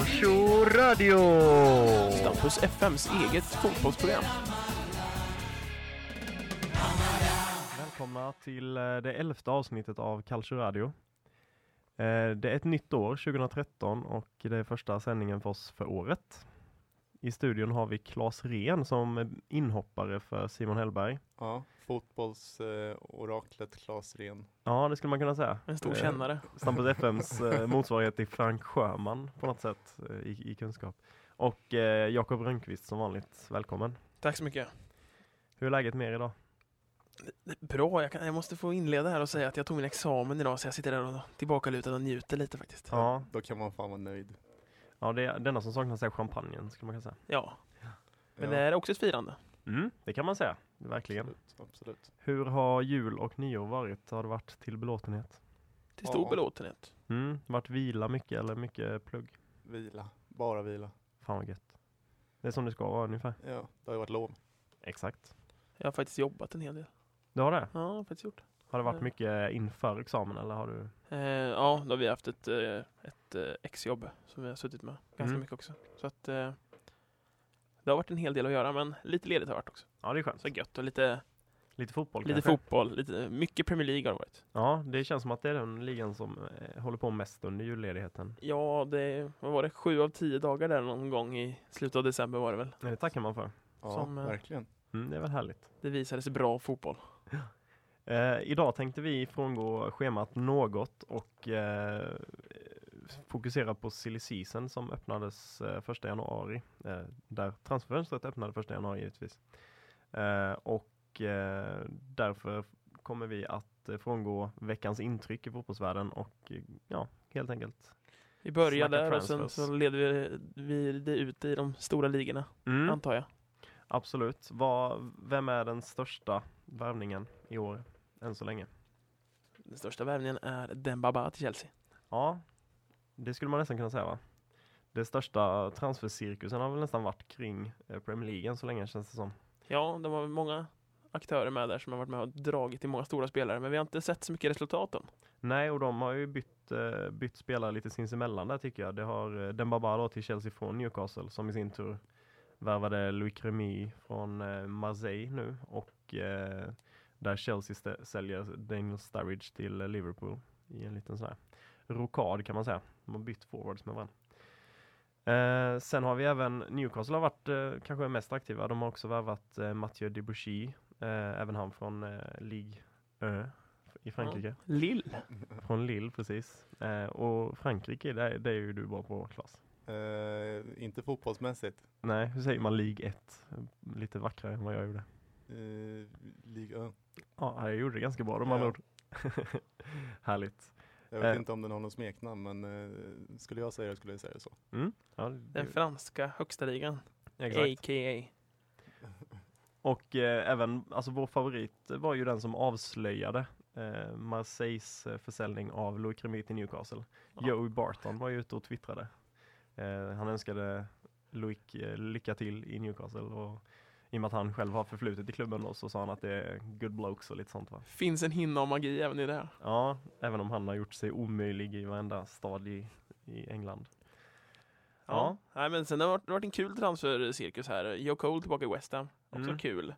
Calcio Radio! Stampus FMs eget fotbollsprogram. Välkomna till eh, det elfte avsnittet av Calcio Radio. Eh, Det är ett nytt år, 2013, och det är första sändningen för oss för året. I studion har vi Claes Ren som inhoppare för Simon Hellberg. Ja, fotbollsoraklet Claes Ren. Ja, det skulle man kunna säga. En stor Eh, kännare. Stampus FMs eh, motsvarighet till Frank Sjöman på något sätt eh, i, i kunskap. Och eh, Jakob Rönnqvist som vanligt, välkommen. Tack så mycket. Hur är läget med er idag? Bra, jag, kan, jag måste få inleda här och säga att jag tog min examen idag så jag sitter där och tillbakalutad och njuter lite faktiskt. Ja, Då kan man fan vara nöjd. Ja det, det enda som saknas är champagnen skulle man kunna säga. Ja, men ja, det är också ett firande. Mm, det kan man säga, verkligen. Absolut, absolut. Hur har jul och nyår varit? Har det varit till belåtenhet? Till stor Ja. belåtenhet. Mm, varit vila mycket eller mycket plugg? Vila, bara vila. Fan vad gött. Det är som det ska vara ungefär. Ja, det har ju varit lov. Exakt. Jag har faktiskt jobbat en hel del. Du har det? Ja, jag har faktiskt gjort. Har det varit Ja. mycket inför examen eller har du? Eh, ja, då har vi haft ett, eh, ett eh, exjobb som vi har suttit med ganska Mm. mycket också. Så att eh, det har varit en hel del att göra men lite ledigt har det varit också. Ja, det är skönt. Så gött och lite, Lite fotboll lite kanske? fotboll, lite, mycket Premier League har det varit. Ja, det känns som att det är den ligan som eh, håller på mest under julledigheten. Ja, det vad var det, sju av tio dagar där någon gång i slutet av december var det väl. Nej, Det tackar man för. Ja, Som, eh, verkligen. Mm, det är väl härligt. Det visade sig bra fotboll. Eh, idag tänkte vi frångå schemat något och eh, fokusera på silly season som öppnades eh, 1 januari. Eh, där transferfönstret öppnade 1 januari givetvis. Eh, och eh, därför kommer vi att eh, frångå veckans intryck i fotbollsvärlden och ja, helt enkelt. Vi börjar där och sen så leder vi, vi det ut i de stora ligorna, Mm, antar jag. absolut. Vad, vem är den största värvningen i år än så länge? Den största värvningen är Dembaba till Chelsea. Ja, det skulle man nästan kunna säga va? Det största transfercirkusen har väl nästan varit kring eh, Premier League än så länge känns det som. Ja, det var många aktörer med där som har varit med och dragit i många stora spelare, men vi har inte sett så mycket resultat än. Nej, och de har ju bytt, eh, bytt spelare lite sinsemellan där tycker jag. Det har eh, Dembaba då till Chelsea från Newcastle som i sin tur värvade Louis Remy från Marseille nu och eh, där Chelsea säljer Daniel Sturridge till Liverpool i en liten sån här rokad kan man säga. De har bytt forwards med varandra. Eh, sen har vi även Newcastle har varit eh, kanske mest aktiva. De har också värvat eh, Mathieu Debuchy, eh, även han från eh, Ligue Ö i Frankrike. Lill. Från Lille precis. Eh, och Frankrike, det är, det är ju du bra på Klas. Eh, inte fotbollsmässigt. Nej, hur säger man Ligue 1? Lite vackrare än vad jag gjorde. Eh, Liga Ö. Ja, jag gjorde det ganska bra de Ja. ord. Härligt. Jag vet Eh. inte om den har något smeknamn, men eh, skulle jag säga det skulle jag säga det så. Mm. Ja, Den det, franska högsta ligan, exakt. a.k.a. Och eh, även, alltså vår favorit var ju den som avslöjade eh, Marseilles eh, försäljning av Louis Remy till Newcastle. Ja. Joey Barton var ju ute och twittrade. Eh, han önskade Louis eh, lycka till i Newcastle och i och med att han själv har förflutet i klubben då så sa han att det är good blokes och lite sånt va. Finns en hinna av magi även i det här. Ja, även om han har gjort sig omöjlig i varenda stad i, i England. Ja. Nej, men sen har det varit, det har varit en kul transfercirkus här. Joe Cole tillbaka i West Ham, också Mm. kul.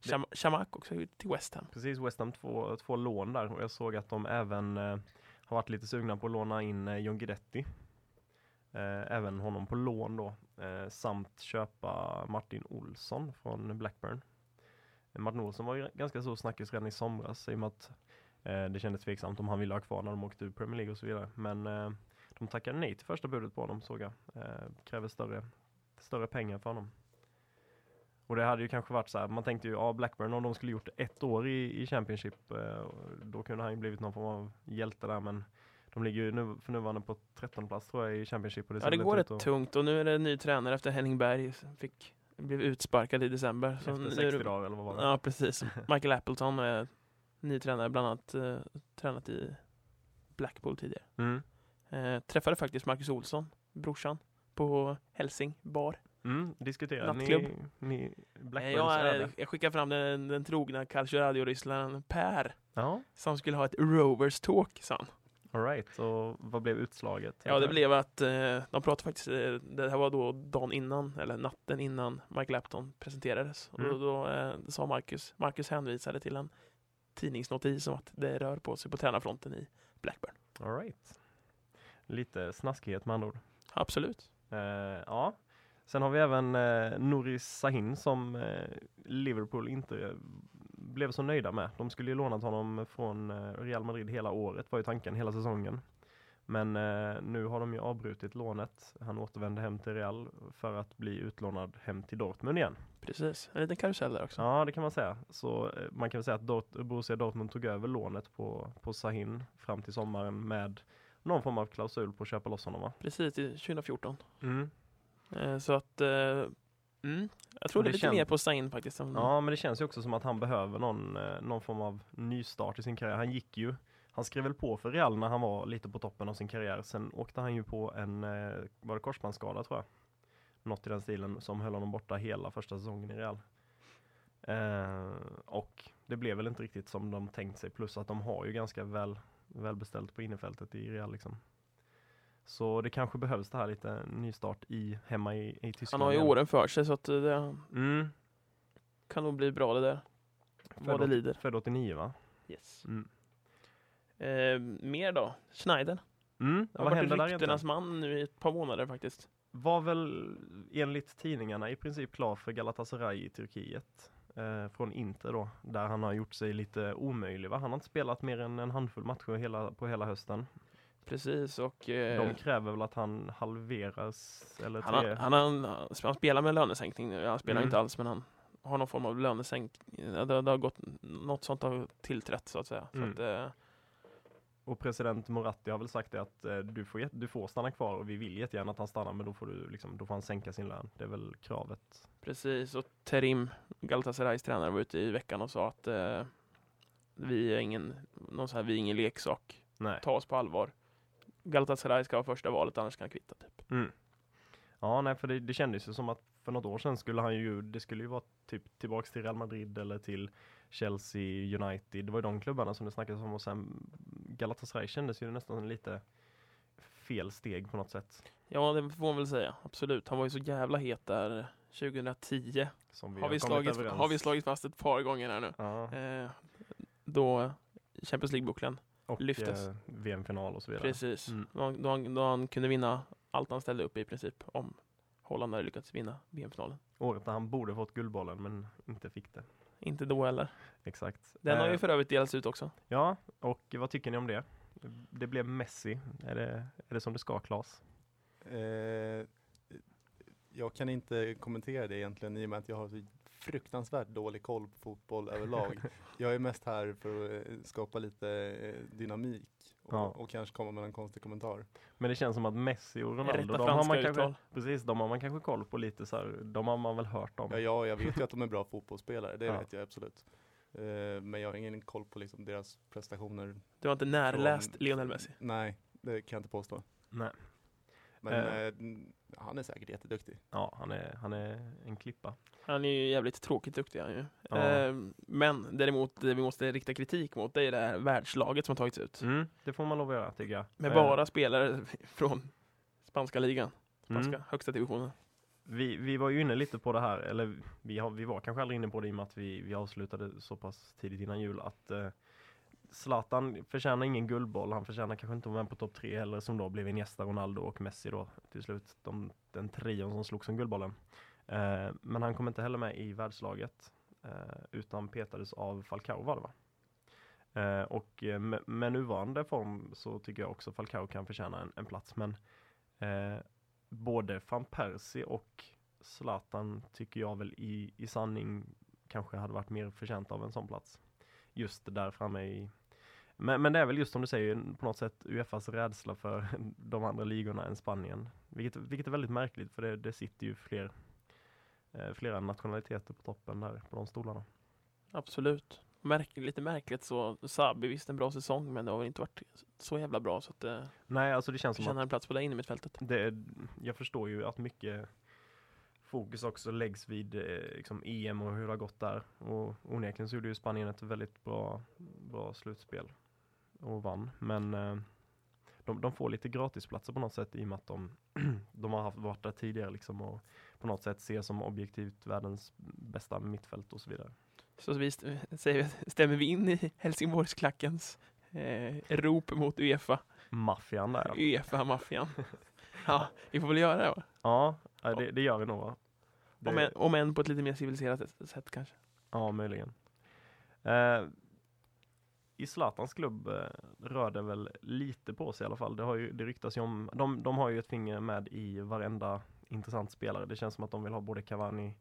Cham- Chamak också till West Ham. Precis, West Ham två, två lån där och jag såg att de även eh, har varit lite sugna på att låna in eh, John Guidetti. Eh, även honom på lån då, eh, samt köpa Martin Olsson från Blackburn. Eh, Martin Olsson var ju ganska stor snackis redan i somras i och med att eh, det kändes tveksamt om han ville ha kvar när de åkte ur Premier League och så vidare. Men eh, de tackade nej till första budet på honom såg jag. Eh, kräver större, större pengar för honom. Och det hade ju kanske varit så här, man tänkte ju, ja Blackburn om de skulle gjort ett år i, i Championship, eh, då kunde han ju blivit någon form av hjälte där men de ligger ju nu, för nuvarande på 13 plats tror jag i Championship. Och Ja, ser det går rätt att- tungt och nu är det ny tränare efter Henning Berg fick, blev utsparkad i december. Så Efter nu är 60 det- dagar eller vad var det? Ja, precis. Michael Appleton är ny tränare, bland annat eh, tränat i Blackpool tidigare. Mm. Eh, träffade faktiskt Marcus Olsson, brorsan, på Helsing bar. Mm, diskuterar ni, Nattklubb. ni Eh, Blackburns jag, öde? eh, jag skickar fram den, den trogna Calcio Radio-rysslaren Per, Ja, som skulle ha ett Rovers Talk, sa han. All right, och vad blev utslaget? Ja, det blev att eh, de pratade faktiskt, eh, det här var då dagen innan, eller natten innan Mike Lapton presenterades. Och Mm. då, då eh, sa Marcus, Marcus hänvisade till en tidningsnotis om att det rör på sig på tränarfronten i Blackburn. All right. Lite snaskighet med andra ord. Absolut. Eh, ja. Sen har vi även eh, Nouri Sahin som eh, Liverpool inte blev så nöjda med. De skulle ju lånat honom från eh, Real Madrid hela året var ju tanken, hela säsongen. Men eh, nu har de ju avbrutit lånet. Han återvände hem till Real för att bli utlånad hem till Dortmund igen. Precis, en liten karusell där också. Ja, det kan man säga. Så eh, man kan säga att Dort Borussia Dortmund tog över lånet på, på Sahin fram till sommaren med någon form av klausul på att köpa loss honom va? Precis, till 2014. Mm. Eh, så att, eh, mm, jag tror det är lite känns- mer på Stein faktiskt. Som, Ja, men det känns ju också som att han behöver någon, eh, någon form av nystart i sin karriär. Han gick ju, han skrev väl på för Real när han var lite på toppen av sin karriär. Sen åkte han ju på en, eh, var det korsbandsskada tror jag? Något i den stilen som höll honom borta hela första säsongen i Real. Eh, och det blev väl inte riktigt som de tänkt sig. Plus att de har ju ganska väl, välbeställt på innerfältet i Real liksom. Så det kanske behövs det här lite nystart i, hemma i, i han Tyskland. har ju åren för sig så att eh, det Mm, kan nog bli bra det där. Vad det lider. född 89 va? Yes. Mm. Eh, mer då? Schneider. Mm, har vad varit där egentligen? man nu i ett par månader faktiskt. Var väl enligt tidningarna i princip klar för Galatasaray i Turkiet. Eh, från Inter då, där han har gjort sig lite omöjlig. Va? Han har inte spelat mer än en handfull matcher hela, på hela hösten. Precis och eh, De kräver väl att han halveras eller han, har, han, har, han spelar med lönesänkning nu. Han spelar Mm. inte alls men han har någon form av lönesänkning. Det, det har gått, något sånt har tillträtt så att säga. Mm. Så att, eh, Och president Moratti har väl sagt det att eh, du, får, du får stanna kvar och vi vill jättegärna att han stannar men då får, du, liksom, då får han sänka sin lön. Det är väl kravet. precis och Terim, Galatasarays tränare, var ute i veckan och sa att eh, vi är ingen, någon här, vi är ingen leksak. Nej. Ta oss på allvar. Galatasaray ska ha första valet annars kan han kvitta typ. Mm. Ja, nej, för det, det kändes ju som att för något år sedan skulle han ju, det skulle ju vara typ tillbaks till Real Madrid eller till Chelsea, United. Det var ju de klubbarna som det snackades om och sen Galatasaray kändes ju nästan lite fel steg på något sätt. Ja, det får man väl säga. Absolut. Han var ju så jävla het där 2010. Som vi Har vi, slagit, överens. har vi slagit fast ett par gånger här nu. Ja, Eh, då Champions League-bucklan. Och lyftes. eh, VM-final och så vidare. Precis. Mm. Då, han, då, han, då han kunde vinna allt han ställde upp i princip. Om Holland hade lyckats vinna VM-finalen. Året där han borde fått Guldbollen men inte fick det. Inte då heller. Exakt. Den har Eh, ju för övrigt delats ut också. Ja, och vad tycker ni om det? Det blev Messi. Är det, är det som det ska, Claes? Eh, jag kan inte kommentera det egentligen i och med att jag har så fruktansvärt dålig koll på fotboll överlag. jag är mest här för att eh, skapa lite eh, dynamik och, Ja. och kanske komma med en konstig kommentar. Men det känns som att Messi och Ronaldo, de har, man kanske, precis, de har man kanske koll på lite så här, de har man väl hört om. Ja, ja, jag vet ju att de är bra fotbollsspelare, det Ja. vet jag absolut. Eh, men jag har ingen koll på liksom deras prestationer. Du har inte närläst Från- Lionel Messi. Nej, det kan jag inte påstå. Nej. Men Eh. eh, han är säkert jätteduktig. Ja, han är, han är en klippa. Han är ju jävligt tråkigt duktig han ju. Ja. Eh, men däremot, det vi måste rikta kritik mot, det är det här världslaget som har tagits ut. Mm, det får man lov att göra tycker jag. Med Eh, bara spelare från spanska ligan. Spanska mm. högsta divisionen. vi, vi var ju inne lite på det här, eller vi, har, vi var kanske aldrig inne på det i och med att vi, vi avslutade så pass tidigt innan jul att eh, Zlatan förtjänar ingen guldboll, han förtjänar kanske inte att vara med på topp tre heller som då blev Iniesta, Ronaldo och Messi då till slut, de, den trion som slogs om guldbollen. Eh, men han kom inte heller med i världslaget eh, utan petades av Falcao var det va? Eh, och med, med nuvarande form så tycker jag också Falcao kan förtjäna en, en plats men eh, både van Persie och Zlatan tycker jag väl i, i sanning kanske hade varit mer förtjänt av en sån plats. Just där framme i men, men det är väl just som du säger på något sätt Uefas rädsla för de andra ligorna än Spanien. Vilket, vilket är väldigt märkligt för det, det sitter ju fler eh, flera nationaliteter på toppen där på de stolarna. Absolut. Märk, lite märkligt så, Sabi visst en bra säsong men det har väl inte varit så jävla bra så att det Nej, alltså det känns som att en plats på det innermittfältet. jag förstår ju att mycket fokus också läggs vid eh, liksom EM och hur det har gått där. Och onekligen så gjorde ju Spanien ett väldigt bra, bra slutspel och vann. Men eh, de, de får lite gratisplatser på något sätt i och med att de, de har haft, varit där tidigare liksom och på något sätt ses som objektivt världens bästa mittfält och så vidare. Så vi säger, stämmer vi in i Helsingborgsklackens eh, rop mot Uefa? Maffian där. Uefa-maffian. ja, vi får väl göra det va? Ja, ja, det, det gör vi nog va? Det, Om än, om än på ett lite mer civiliserat sätt kanske. Ja, möjligen. Eh, I Zlatans klubb eh, rör det väl lite på sig i alla fall. Det, har ju, det ryktas ju om, de, de har ju ett finger med i varenda intressant spelare. Det känns som att de vill ha både Cavani,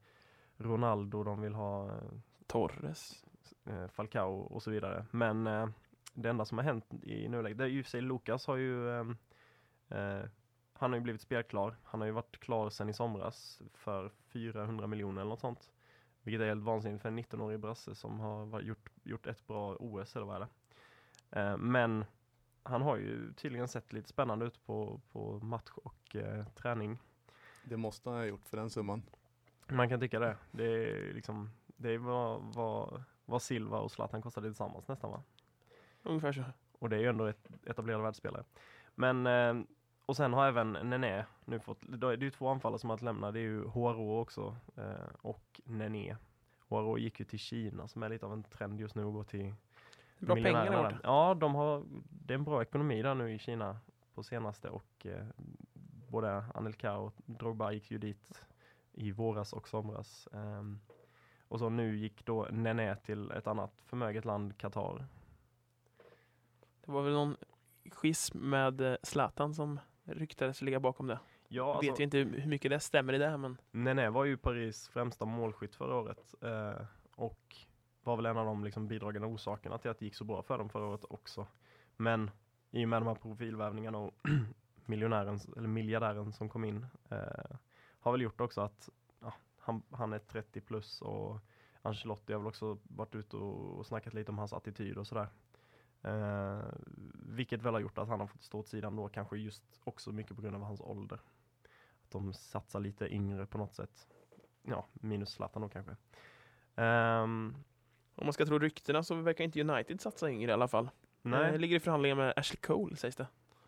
Ronaldo, de vill ha eh, Torres. eh, Falcao och så vidare. Men det enda som har hänt i nuläget, det är ju sig Lukas har ju eh, eh, han har ju blivit spelklar. Han har ju varit klar sedan i somras för 400 miljoner eller något sånt. Vilket är helt vansinnigt för en 19-årig brasse som har var- gjort, gjort ett bra OS eller vad är det. Eh, men han har ju tydligen sett lite spännande ut på, på match och eh, träning. Det måste han ha gjort för den summan. Man kan tycka det. Det är liksom, det är vad, vad, vad Silva och Zlatan kostade tillsammans nästan va? Ungefär så. Och det är ju ändå ett etablerad världsspelare. Men, eh, och sen har även Nené nu fått, det är ju två anfallare som har att lämna, det är ju Horo också eh, och Nené. Horo gick ju till Kina som är lite av en trend just nu att gå till Bra pengar där. Ja, de har, det är en bra ekonomi där nu i Kina på senaste och eh, både Anelka och Drogba gick ju dit i våras och somras. Ehm, och så nu gick då Nené till ett annat förmöget land, Qatar. Det var väl någon schism med eh, Zlatan som ryktades ligga bakom det. Ja, alltså, Vet vi inte hur mycket det stämmer i det, men Nené var ju Paris främsta målskytt förra året eh, och var väl en av de liksom bidragande orsakerna till att det gick så bra för dem förra året också. Men i och med de här profilvärvningarna och miljonären, eller miljardären som kom in eh, har väl gjort också att ja, han, han är 30 plus och Ancelotti har väl också varit ute och, och snackat lite om hans attityd och sådär. Eh, vilket väl har gjort att han har fått stå åt sidan då kanske just också mycket på grund av hans ålder. Att de satsar lite yngre på något sätt. Ja, minus Zlatan då kanske. Ehm, om man ska tro ryktena så verkar inte United satsa yngre i alla fall. nej, Eh, ligger i förhandlingar med Ashley Cole sägs det.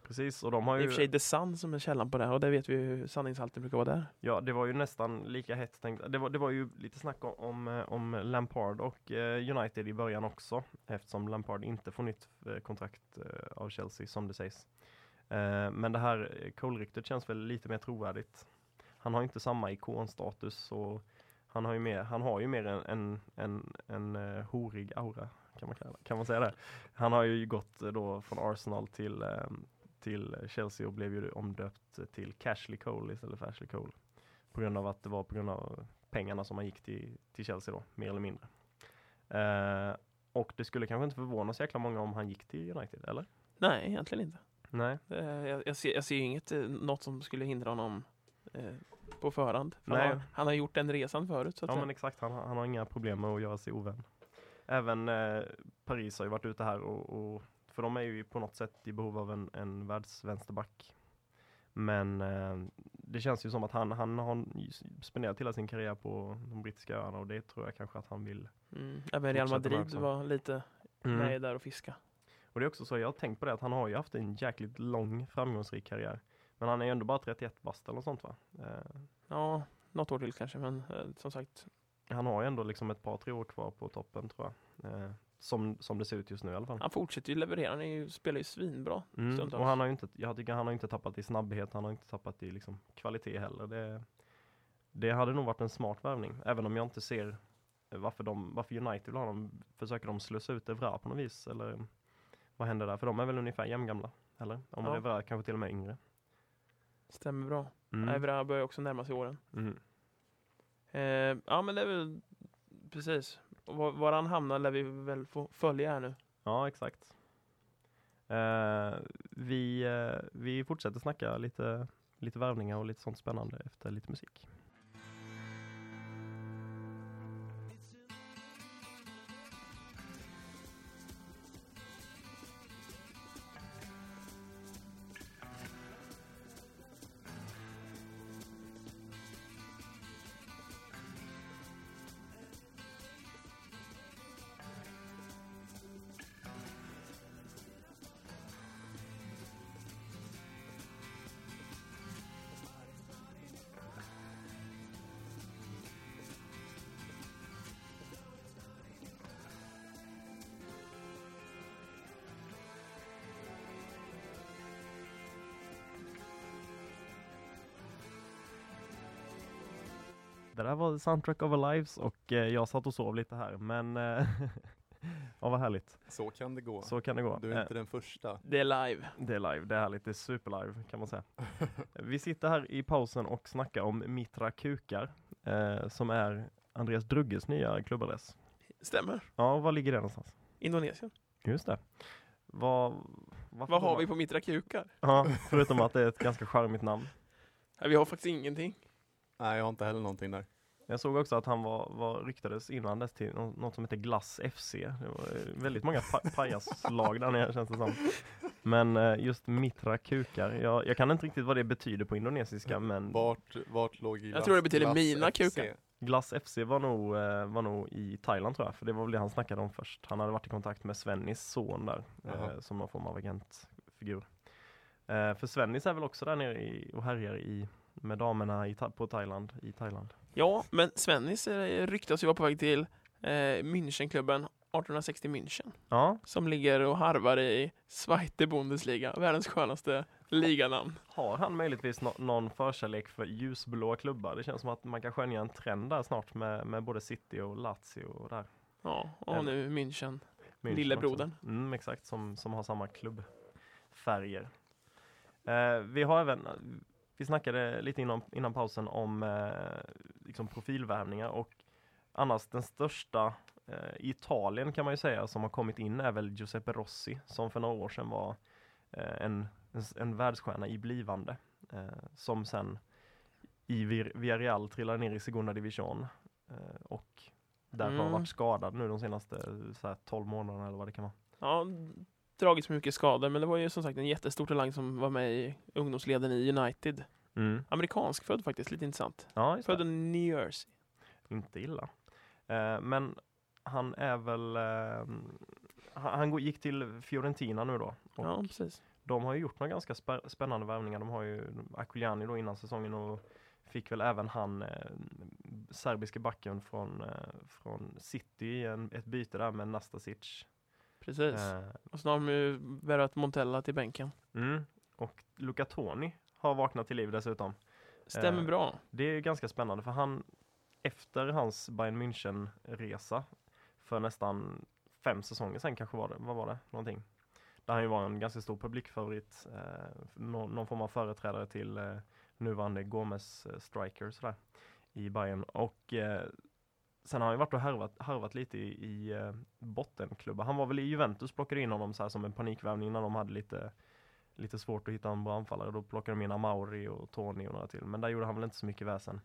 Precis. Och de har I och ju, för sig The Sun som är källan på det och det vet vi hur sanningshalten brukar vara där. ja, det var ju nästan lika hett tänkt. Det var, det var ju lite snack om, om, eh, om Lampard och eh, United i början också. Eftersom Lampard inte får nytt eh, kontrakt eh, av Chelsea som det sägs. Eh, men det här Cole-ryktet känns väl lite mer trovärdigt. Han har inte samma ikonstatus och han har ju mer, han har ju mer en, en, en, en horig aura. Kan man, kalla, kan man säga det? Han har ju gått då från Arsenal till, till Chelsea och blev ju omdöpt till Cashley Cole istället för Ashley Cole. På grund av att det var på grund av pengarna som han gick till, till Chelsea då, mer eller mindre. Eh, och det skulle kanske inte förvåna så jäkla många om han gick till United, eller? Nej, egentligen inte. Nej. Eh, jag, jag, ser, jag ser inget, eh, något som skulle hindra honom eh, på förhand. För Nej. Han, har, han har gjort den resan förut. Så att Ja men exakt, han, har- han har inga problem med att göra sig ovän. Även eh, Paris har ju varit ute här och, och för de är ju på något sätt i behov av en, en världsvänsterback. Men eh, det känns ju som att han, han har spenderat hela sin karriär på de brittiska öarna och det tror jag kanske att han vill. mm. Även Real Madrid var lite med där och fiska. Och det är också så, jag har tänkt på det att han har ju haft en jäkligt lång framgångsrik karriär. Men han är ju ändå bara 31 bast eller sånt va? Eh, Ja, något år till kanske, men eh, som sagt. han har ju ändå liksom ett par, tre år kvar på toppen tror jag. Som, som det ser ut just nu i alla fall. Han fortsätter ju leverera, han är ju, spelar ju svinbra. Mm, och han har inte, jag tycker han har inte tappat i snabbhet, han har inte tappat i liksom kvalitet heller. Det, det hade nog varit en smart värvning, även om jag inte ser varför, de, varför United vill ha dem. Försöker de slussa ut Evra på något vis? Eller vad händer där? För de är väl ungefär jämngamla? Eller? Om Ja. Evra kanske till och med yngre. Stämmer bra. Mm. Evra börjar också närma sig åren. Mm. Eh, ja, men det är väl precis. Var, var han hamnar lär vi väl få följa här nu. Ja, exakt. Eh, vi, eh, vi fortsätter snacka lite, lite värvningar och lite sånt spännande efter lite musik. Det där var Soundtrack of our lives och eh, jag satt och sov lite här men eh, ja vad härligt. Så kan det gå. Så kan det gå. Du är Eh, inte den första. Det är live. Det är live, det är härligt, det är superlive kan man säga. Vi sitter här i pausen och snackar om Mitra Kukar eh, som är Andreas Drugges nya klubbadress. Stämmer. Ja, var ligger det någonstans? Indonesien. Just det. Vad, Vad har man- vi på Mitra Kukar? Ja, förutom att det är ett ganska charmigt namn. Vi har faktiskt ingenting. Nej, jag har inte heller någonting där. Jag såg också att han var, var ryktades innan dess till nå- något som heter Glass FC. Det var eh, väldigt många pa pajaslag där nere känns det som. Men eh, just Mitra Kukar, jag, jag kan inte riktigt vad det betyder på indonesiska men Vart, vart låg Jag tror det betyder Glass mina kukar. Glass FC var nog, eh, var nog i Thailand tror jag, för det var väl det han snackade om först. Han hade varit i kontakt med Svennis son där, eh, som någon form av agentfigur. Eh, för Svennis är väl också där nere i, och härjar i, med damerna i, på Thailand, i Thailand. Ja, men Svennis eh, ryktas ju vara på väg till eh, Münchenklubben 1860 München. Ja, Som ligger och harvar i Zweite Bundesliga, världens skönaste liganamn. har han möjligtvis nå- någon förkärlek för ljusblåa klubbar? Det känns som att man kan skönja en trend där snart med, med både City och Lazio och där. Ja, och Eller- nu München. München Lillebrodern. Mm, exakt, som, som har samma klubbfärger. Eh, vi har även, vi snackade lite innan, innan pausen om eh, liksom profilvärvningar och annars den största eh, i Italien kan man ju säga som har kommit in är väl Giuseppe Rossi som för några år sedan var eh, en, en, en världsstjärna i blivande eh, som sen i Villarreal trillade ner i Segunda Division eh, och därför har Mm. varit skadad nu de senaste så här, 12 månaderna eller vad det kan vara. Ja, dragits med mycket skador, men det var ju som sagt en jättestor talang som var med i ungdomsleden i United. Mm. Amerikansk född faktiskt, lite intressant. Ja, Född i New Jersey. Inte illa. Eh, men han är väl, eh, han, gick till Fiorentina nu då. Ja, precis. De har ju gjort några ganska spä- spännande värvningar. De har ju Aquiliani då innan säsongen och fick väl även han eh, serbiske backen från, eh, från City i en, ett byte där med Nastasic. Precis. Eh, Och så har de ju värvat Montella till bänken. mm. Och Luca Toni har vaknat till liv dessutom. Stämmer Eh, bra. Det är ju ganska spännande för han efter hans Bayern München resa för nästan fem säsonger sen kanske var det, vad var det, någonting. Där han ju var en ganska stor publikfavorit, eh, någon, någon form av företrädare till eh, nuvarande Gomes eh, striker sådär i Bayern och sen har han ju varit och harvat, harvat lite i, i bottenklubbar. Han var väl i Juventus, plockade in honom så här som en panikvärvning när de hade lite lite svårt att hitta en bra anfallare. Då plockade de in Amauri och Tony och några till. Men där gjorde han väl inte så mycket väsen.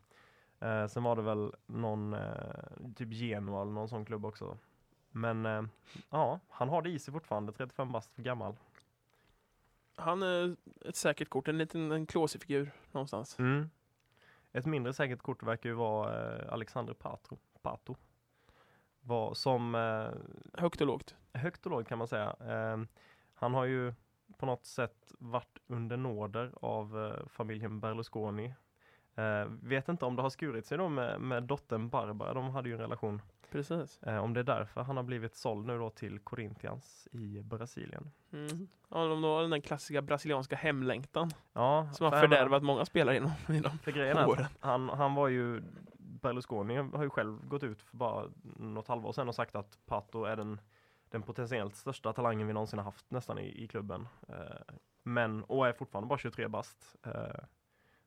Eh, sen var det väl någon, eh, typ Genoa eller någon sån klubb också. Men eh, ja, han har det i sig fortfarande, 35 bast för gammal. Han är ett säkert kort, en liten en klåsig figur någonstans. Mm. Ett mindre säkert kort verkar ju vara eh, Alexander Pato. Pato. Var, som eh, Högt och lågt. högt och lågt kan man säga. Eh, han har ju på något sätt varit under nåder av eh, familjen Berlusconi. Eh, vet inte om det har skurit sig då med, med dottern Barbara, de hade ju en relation. Precis. Eh, om det är därför han har blivit såld nu då till Corinthians i Brasilien. Mm. Ja, de har den där klassiska brasilianska hemlängtan Ja, som har för fördärvat många spelare inom, inom För grejen åren. han, han var ju, Berlusconi har ju själv gått ut för bara något halvår sedan och sagt att Pato är den, den potentiellt största talangen vi någonsin har haft nästan i, i klubben. Eh, men, och är fortfarande bara 23 bast. Eh,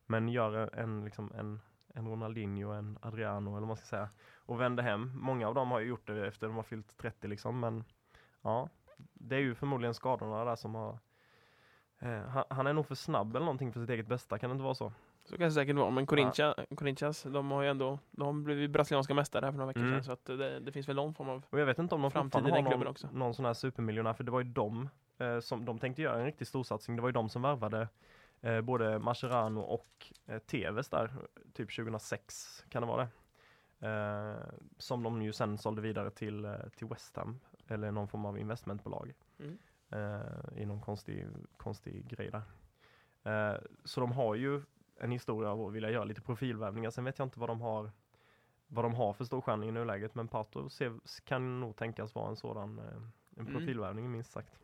men gör en, liksom en, en Ronaldinho, en Adriano eller vad man ska säga. Och vänder hem. Många av dem har ju gjort det efter de har fyllt 30 liksom. Men ja, det är ju förmodligen skadorna där som har eh, han, han är nog för snabb eller någonting för sitt eget bästa, kan det inte vara så? Så kan det säkert vara, men Corinthians, Corinthians de har ju ändå, de har blivit brasilianska mästare här för några veckor Mm. sedan, så att det, det finns väl någon form av Och jag vet inte om de fortfarande har någon, också. någon sån här supermiljonär, för det var ju de eh, som de tänkte göra en riktig storsatsning. Det var ju de som värvade eh, både Mascherano och eh, Tevez där, typ 2006 kan det vara det. Eh, som de ju sen sålde vidare till, eh, till West Ham, eller någon form av investmentbolag. Mm. Eh, I någon konstig, konstig grej där. Eh, så de har ju en historia av att vilja göra lite profilvärvningar. Sen vet jag inte vad de har vad de har för storstjärning i nuläget. Men Pato kan nog tänkas vara en sådan eh, en Mm. profilvärvning minst sagt.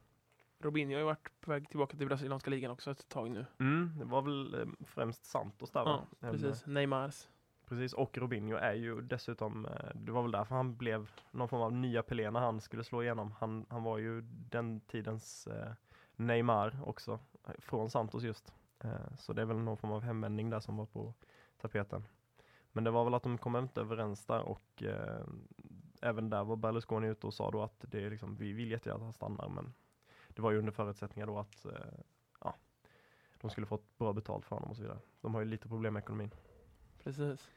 Robinho har ju varit på väg tillbaka till brasilianska ligan också ett tag nu. Mm, det var väl eh, främst Santos där va? Ja, En, precis. Neymars. Precis, och Robinho är ju dessutom, eh, det var väl därför han blev någon form av nya Pelé när han skulle slå igenom. Han, han var ju den tidens eh, Neymar också, eh, från Santos just. Eh, så det är väl någon form av hemvändning där som var på tapeten. Men det var väl att de kom inte överens där och eh, även där var Berlusconi ute och sa då att det är liksom, vi vill jättegärna att han stannar men det var ju under förutsättningar då att eh, ja, de skulle fått bra betalt för honom och så vidare. De har ju lite problem med ekonomin. Precis.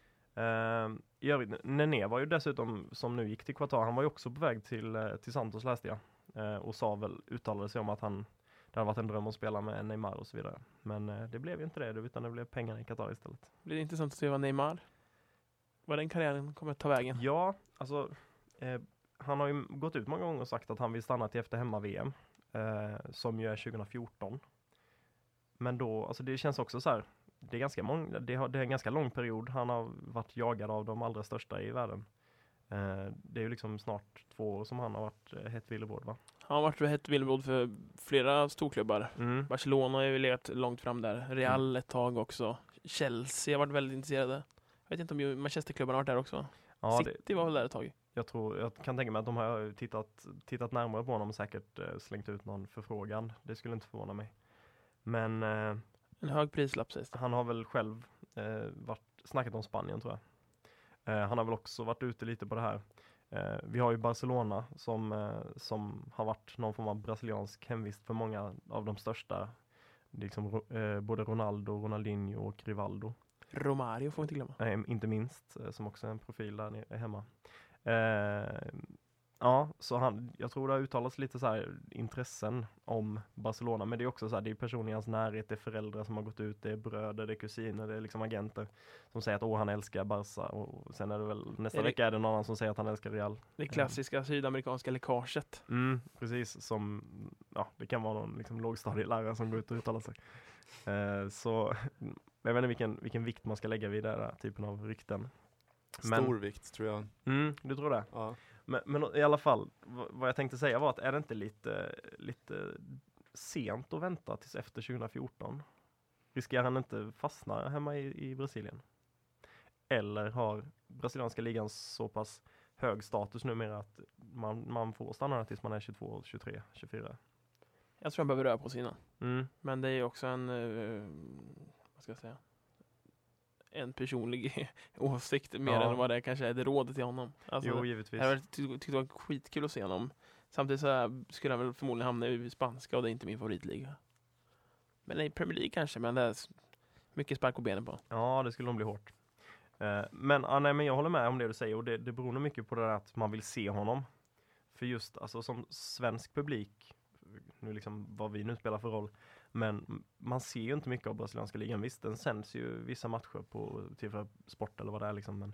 I övrigt, Nene var ju dessutom, som nu gick till Qatar, han var ju också på väg till, uh, till Santos läste jag. Uh, och sa väl, uttalade sig om att han, det hade varit en dröm att spela med Neymar och så vidare. Men eh, det blev ju inte det, utan det blev pengar i Qatar istället. Det blir intressant att se vad Neymar, vad den karriären kommer att ta vägen. Ja, alltså eh, han har ju gått ut många gånger och sagt att han vill stanna till efter hemma-VM, eh, som ju är 2014. Men då, alltså det känns också så här, det är ganska många, det, har, det är en ganska lång period han har varit jagad av de allra största i världen. Eh, det är ju liksom snart två år som han har varit eh, hett villebråd va? Han har varit hett villebråd för flera storklubbar. Mm. Barcelona har ju legat långt fram där. Real ett tag också. Chelsea har varit väldigt intresserade. Jag vet inte om Manchesterklubbarna har varit där också. Ja, det, City var väl där ett tag. jag, tror, jag kan tänka mig att de har tittat, tittat närmare på honom och säkert eh, slängt ut någon förfrågan. Det skulle inte förvåna mig. Men En hög prislapp sägs det. han har väl själv eh, varit, snackat om Spanien tror jag. Eh, han har väl också varit ute lite på det här. Eh, vi har ju Barcelona som, eh, som har varit någon form av brasiliansk hemvist för många av de största. Liksom, både Ronaldo, Ronaldinho och Rivaldo. Romario får vi inte glömma. Eh, inte minst, som också är en profil där hemma. Eh, ja, så han, jag tror det har uttalats lite så här intressen om Barcelona, men det är också så här, det är personer i hans närhet, det är föräldrar som har gått ut, det är bröder, det är kusiner, det är liksom agenter som säger att åh, han älskar Barca och sen är det väl nästa Är det- vecka är det någon annan som säger att han älskar Real. Det klassiska sydamerikanska läckaget. Mm, precis, som, ja, det kan vara någon liksom, lågstadielärare som går ut och uttalar sig. Eh, så jag vet inte vilken, vilken vikt man ska lägga vid den här typen av rykten. Men- Stor vikt tror jag. Mm, du tror det? Ja. Men, men i alla fall, vad jag tänkte säga var att är det inte lite, lite sent att vänta tills efter 2014? Riskerar han inte fastna hemma i, i Brasilien? Eller har brasilianska ligan så pass hög status numera att man, man får stanna där tills man är 22, 23, 24? Jag tror han behöver röra på sig innan. Mm. Men det är också en, eh, vad ska jag säga, en personlig åsikt mer Ja. än vad det kanske är ett råd till honom. Alltså, Jo, givetvis. jag hade ty- tyckt det var skitkul att se honom. Samtidigt så skulle han väl förmodligen hamna i spanska och det är inte min favoritliga. Men i Premier League kanske, men det är mycket spark på benen på. Ja, det skulle nog bli hårt. Eh, men, ah, nej, men jag håller med om det du säger och det, det beror nog mycket på det där att man vill se honom. För just alltså som svensk publik, nu liksom vad vi nu spelar för roll, men man ser ju inte mycket av brasilianska ligan. Visst, den sänds ju vissa matcher på TV Sport eller vad det är liksom, men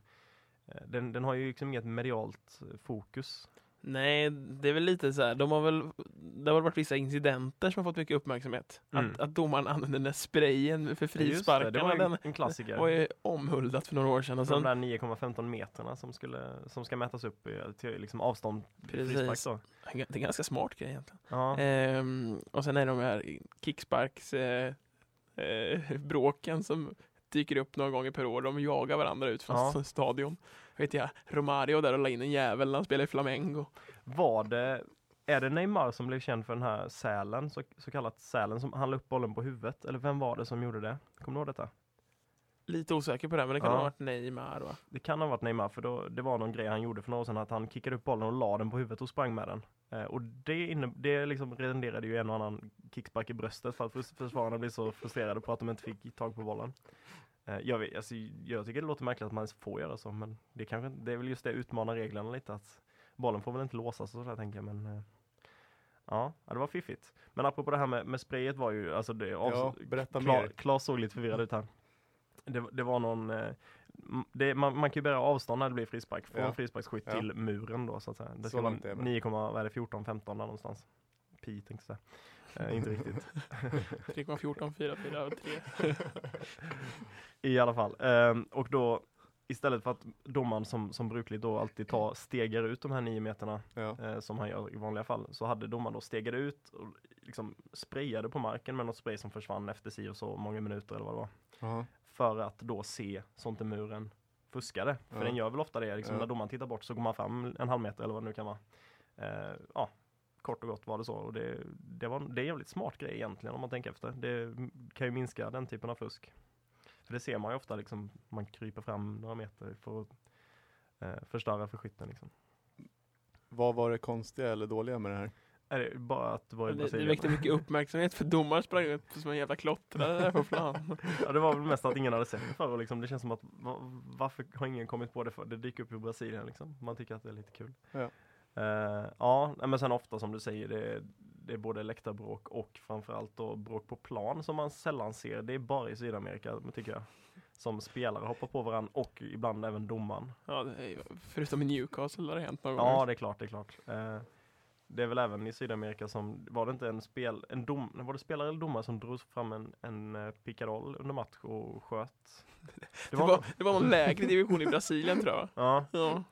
eh, den, den har ju liksom inget medialt fokus. Nej, det är väl lite så här, de har väl, det har väl varit vissa incidenter som har fått mycket uppmärksamhet. Mm. Att, att domaren använde den där sprayen för Just det, frisparkarna, det var en, en klassiker. var ju omhuldat för några år sedan. Och de sen, där 9,15 meterna som, skulle, som ska mätas upp i- till liksom avstånd Precis. frispark då. det är en ganska smart grej egentligen. Ja. Ehm, och sen är det de här kicksparks eh, eh, bråken som dyker upp några gånger per år. De jagar varandra ut från Ja. stadion. Vet jag, Romario där och la in en jävel när han spelade i Flamengo. Var det, är det Neymar som blev känd för den här sälen, så, så kallat sälen, som han la upp bollen på huvudet? Eller vem var det som gjorde det? Kommer du ihåg detta? Lite osäker på det, men det kan Ja. ha varit Neymar va? Det kan ha varit Neymar, för då, det var någon grej han gjorde för några år sedan, att han kickade upp bollen och la den på huvudet och sprang med den. Eh, och det, inne, det liksom renderade ju en och annan kickspark i bröstet för att förs- försvararna blev så frustrerade på att de inte fick tag på bollen. Eh, jag, vet, alltså, jag tycker det låter märkligt att man ens får göra så, men det, kanske, det är väl just det utmanar reglerna lite, att bollen får väl inte låsas och sådär tänker jag, men eh, Ja, det var fiffigt. Men apropå det här med, med sprayet var ju, alltså det, Ja, berätta Kla- mer. Klas såg lite förvirrad ut här. Det, det var någon, eh, det, man, man kan ju bära avstånd när det blir frispark, från Ja. frisparksskytt Ja. till muren då så att säga. Det Så ska vara långt är det. 9, vad är det, 14, 15 där någonstans. Pi tänkte jag säga. Eh, inte riktigt. 3,14, 4, 4, 3. I alla fall. Ehm, och då istället för att domaren som, som brukligt då alltid tar, stegar ut de här nio meterna Ja. eh, som han gör i vanliga fall, så hade domaren då stegade ut och liksom sprayade på marken med något spray som försvann efter si och så många minuter eller vad det var. Jaha. För att då se sånt i muren fuskade. För Ja. den gör väl ofta det, liksom, Ja. när domaren tittar bort så går man fram en halv meter eller vad det nu kan vara. Eh, ja, kort och gott var det så. Och det, det, var, det är en jävligt smart grej egentligen om man tänker efter. Det kan ju minska den typen av fusk. För det ser man ju ofta, liksom, man kryper fram några meter för att eh, förstöra för skytten. Liksom. Vad var det konstiga eller dåliga med det här? Är det bara att det var i Det, det väckte mycket uppmärksamhet för domaren sprang ut som en jävla klottrare där på plan. Ja, det var väl mest att ingen hade sett det förr och liksom, det känns som att va, varför har ingen kommit på det för? Det dyker upp i Brasilien liksom. Man tycker att det är lite kul. Ja. Eh, ja, men sen ofta som du säger, det är, det är både läktarbråk och framförallt då bråk på plan som man sällan ser. Det är bara i Sydamerika tycker jag. Som spelare hoppar på varandra och ibland även domaren. Ja, det ju- förutom i Newcastle har det hänt någon Ja, gång. det är klart, det är klart. Eh, det är väl även i Sydamerika som, var det inte en spel, en dom, var det spelare eller domare som drog fram en, en eh, pickadoll under match och sköt? Det var, det var någon lägre division i Brasilien tror jag. Ja, Ja.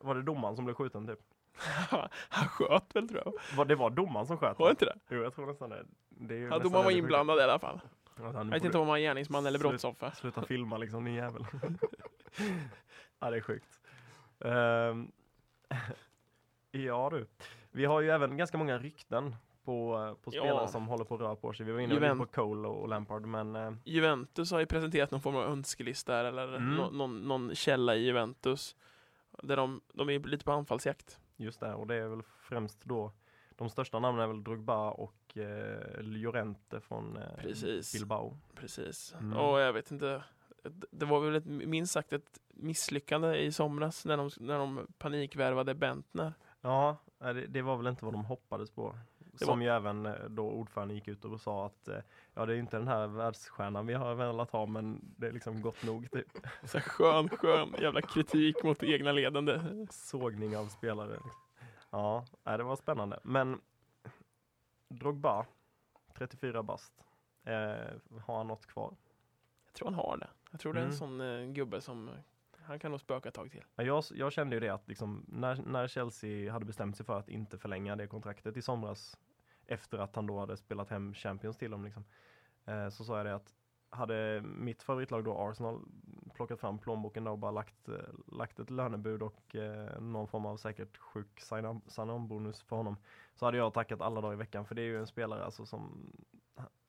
var det domaren som blev skjuten typ? Han sköt väl tror jag. Det var domaren som sköt? Var det inte det? Jo, jag tror nästan det. det är ju Ja, domaren var inblandad i alla fall. han Jag vet inte om han var gärningsman eller brottsoffer. Sluta filma liksom, din jävel. ja, det är sjukt. Ehm, ja du. Vi har ju även ganska många rykten på, eh, på Ja. spelare som håller på att röra på sig. Vi var inne Juvent- på Cole och Lampard, men eh, Juventus har ju presenterat någon form av önskelista eller Mm. nå- någon, någon källa i Juventus. Där de, de är lite på anfallsjakt. Just det, och det är väl främst då de största namnen är väl Drogba och eh, Llorente från eh, Precis. Bilbao. Precis. Mm. Och jag vet inte. Det var väl ett, minst sagt ett misslyckande i somras när de, när de panikvärvade Bentner. Ja, det, det var väl inte vad de hoppades på. Det Som ju även eh, då ordföranden gick ut och sa att eh, ja, det är inte den här världsstjärnan vi har velat ha, men det är liksom gott nog. Typ. Så skön, skön jävla kritik mot egna ledande. Sågning av spelare. Ja, det var spännande. Men Drogba, 34 bast, eh, har han något kvar? Jag tror han har det. Jag tror det är en Mm. sån eh, gubbe som han kan nog spöka ett tag till. Jag, jag kände ju det att liksom, när, när Chelsea hade bestämt sig för att inte förlänga det kontraktet i somras efter att han då hade spelat hem Champions till dem liksom, eh, så sa jag det att hade mitt favoritlag då Arsenal plockat fram plånboken och bara lagt, eh, lagt ett lönebud och eh, någon form av säkert sjuk sign-on- sign-on-bonus för honom så hade jag tackat alla dagar i veckan för det är ju en spelare alltså som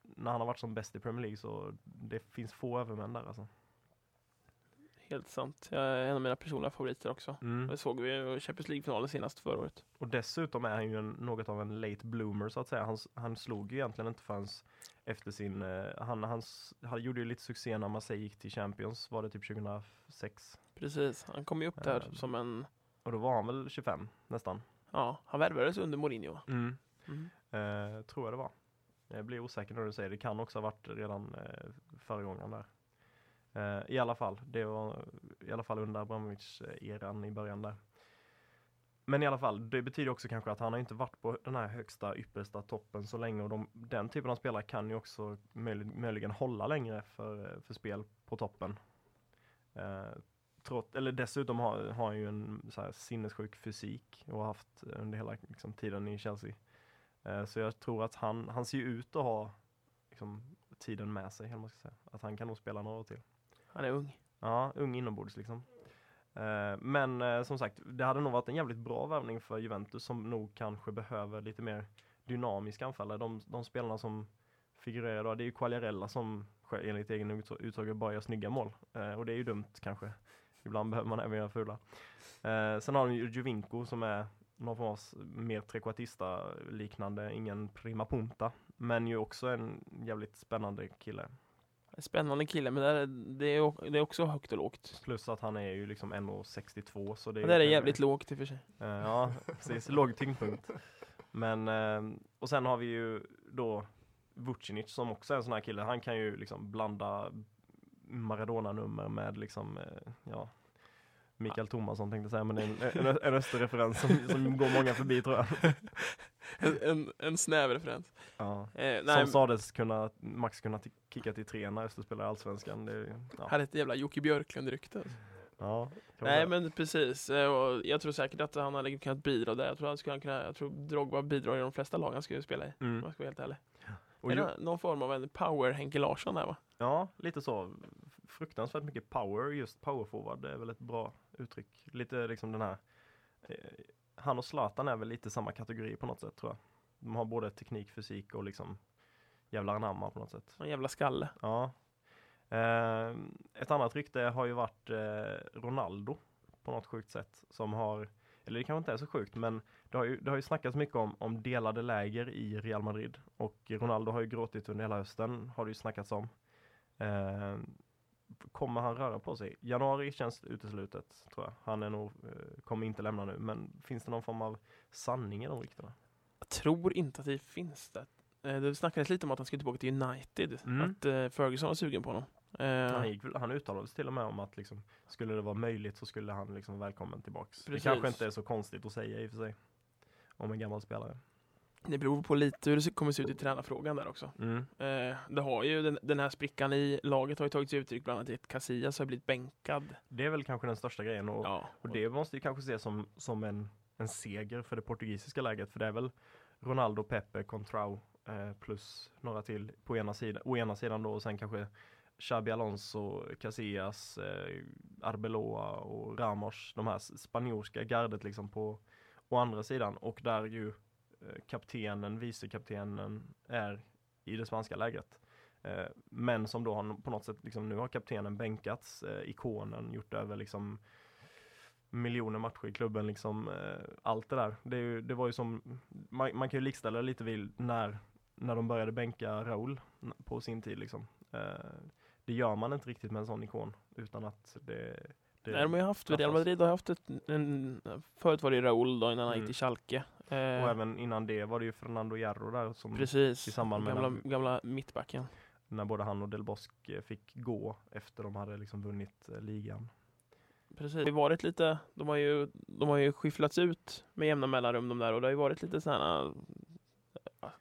när han har varit som bäst i Premier League så det finns få övermän där alltså. Helt sant. Jag är en av mina personliga favoriter också. Mm. Det såg vi i Champions League-finalen senast förra året. Och dessutom är han ju en, något av en late bloomer så att säga. Han, han slog ju egentligen inte förrän efter sin, eh, han, han, han gjorde ju lite succé när Marseille gick till Champions, var det typ 2006? Precis. Han kom ju upp där Eh. som en, Och då var han väl 25 nästan. ja, han värvades under Mourinho. Mm. Eh, tror jag det var. Jag blir osäker när du säger det, det kan också ha varit redan eh, förra gången där. Eh, I alla fall, det var i alla fall under Abramovic-eran i början där. Men i alla fall, det betyder också kanske att han har inte varit på den här högsta yppersta toppen så länge och de, den typen av spelare kan ju också möj, möjligen hålla längre för, för spel på toppen. Eh, trott, eller dessutom har, har han ju en så här sinnessjuk fysik och har haft under hela liksom, tiden i Chelsea. Eh, Så jag tror att han, han ser ju ut att ha liksom, tiden med sig, eller man ska säga. Att han kan nog spela några år till. Han är ung. Ja, ung inombords liksom. Eh, men eh, som sagt, det hade nog varit en jävligt bra värvning för Juventus som nog kanske behöver lite mer dynamiska anfallare. De, de spelarna som figurerar då, det är ju Quagliarella som enligt egen utsago bara gör snygga mål. Eh, och det är ju dumt kanske. Ibland behöver man även göra fula. Sen har de ju Jovinko som är någon form av mer trekvartista-liknande. ingen prima punta. Men ju också en jävligt spännande kille. Spännande kille, men det är, det är, det är också högt och lågt. Plus att han är ju liksom 1,62 så det Det där är jävligt lågt i och för sig. Eh, ja, precis. Låg tyngdpunkt. Men, eh, och sen har vi ju då Vucinic som också är en sån här kille. Han kan ju liksom blanda Maradona-nummer med liksom, eh, ja, Mikael Thomasson tänkte säga, men det är en, en, en österreferens som, som går många förbi tror jag. En, en, en snäv referens. Ja. Eh, Som nej, sades kunna, Max kunna kicka till tre när Öster spelar Allsvenskan. Det, ja. hade ett jävla Jocke Björklund-rykte. Ja, kan man Nej men precis, Eh, och jag tror säkert att han hade kunnat bidra där. Jag tror, han skulle kunna, jag tror Drogba bidrar i de flesta lag han skulle spela i. Om Mm. jag ska vara helt ärlig. Och är ju, det någon form av en power Henke Larsson där va? ja, lite så. fruktansvärt mycket power, just powerforward, det är väl ett bra uttryck. Lite liksom den här, eh, han och Zlatan är väl lite samma kategori på något sätt tror jag. De har både teknik, fysik och liksom jävlar anamma på något sätt. En jävla skalle. Ja. Eh, ett annat rykte har ju varit eh, Ronaldo på något sjukt sätt som har, eller det kanske inte är så sjukt, men det har ju, det har ju snackats mycket om, om delade läger i Real Madrid och Ronaldo har ju gråtit under hela hösten, har det ju snackats om. Eh, kommer han röra på sig? Januari känns uteslutet, tror jag. Han är nog, eh, kommer inte lämna nu, men finns det någon form av sanning i de ryktena? Jag tror inte att det finns det. Eh, Det snackades lite om att han skulle tillbaka till United. Mm. Att eh, Ferguson var sugen på honom. Han, gick, han uttalade sig till och med om att liksom, skulle det vara möjligt så skulle han liksom vara välkommen tillbaks. Precis. Det kanske inte är så konstigt att säga i och för sig. Om en gammal spelare. Det beror på lite hur det kommer se ut i tränarfrågan där också. Mm. Eh, det har ju, den, den här sprickan i laget har ju tagit sig uttryck bland annat i att Casillas har blivit bänkad. Det är väl kanske den största grejen och, Ja, och det måste ju kanske ses som, som en, en seger för det portugisiska läget. För det är väl Ronaldo, Pepe, Contrao eh, plus några till på ena sidan, å ena sidan då och sen kanske Xabi Alonso, Casillas, eh, Arbeloa och Ramos, de här spanjorska gardet liksom på å andra sidan och där ju Eh, kaptenen, vicekaptenen är i det spanska lägret. Eh, men som då har på något sätt, liksom, nu har kaptenen bänkats, eh, ikonen gjort över liksom miljoner matcher i klubben, liksom allt det där. Det, är ju, det var ju som, man, man kan ju likställa det lite vid när, när de började bänka Raúl på sin tid liksom. Det gör man inte riktigt med en sån ikon utan att det, det Nej, de har haft, Real. Madrid har haft ett, en, förut var det Raúl då innan han gick Mm. till Schalke. Eh, Och även innan det var det ju Fernando Hierro där som precis, i samband med gamla, när- gamla mittbacken. när både han och Del Bosque fick gå efter de hade liksom vunnit eh, ligan. Precis. Det har varit lite, de har ju, de har ju skifflats ut med jämna mellanrum de där och det har ju varit lite sådana,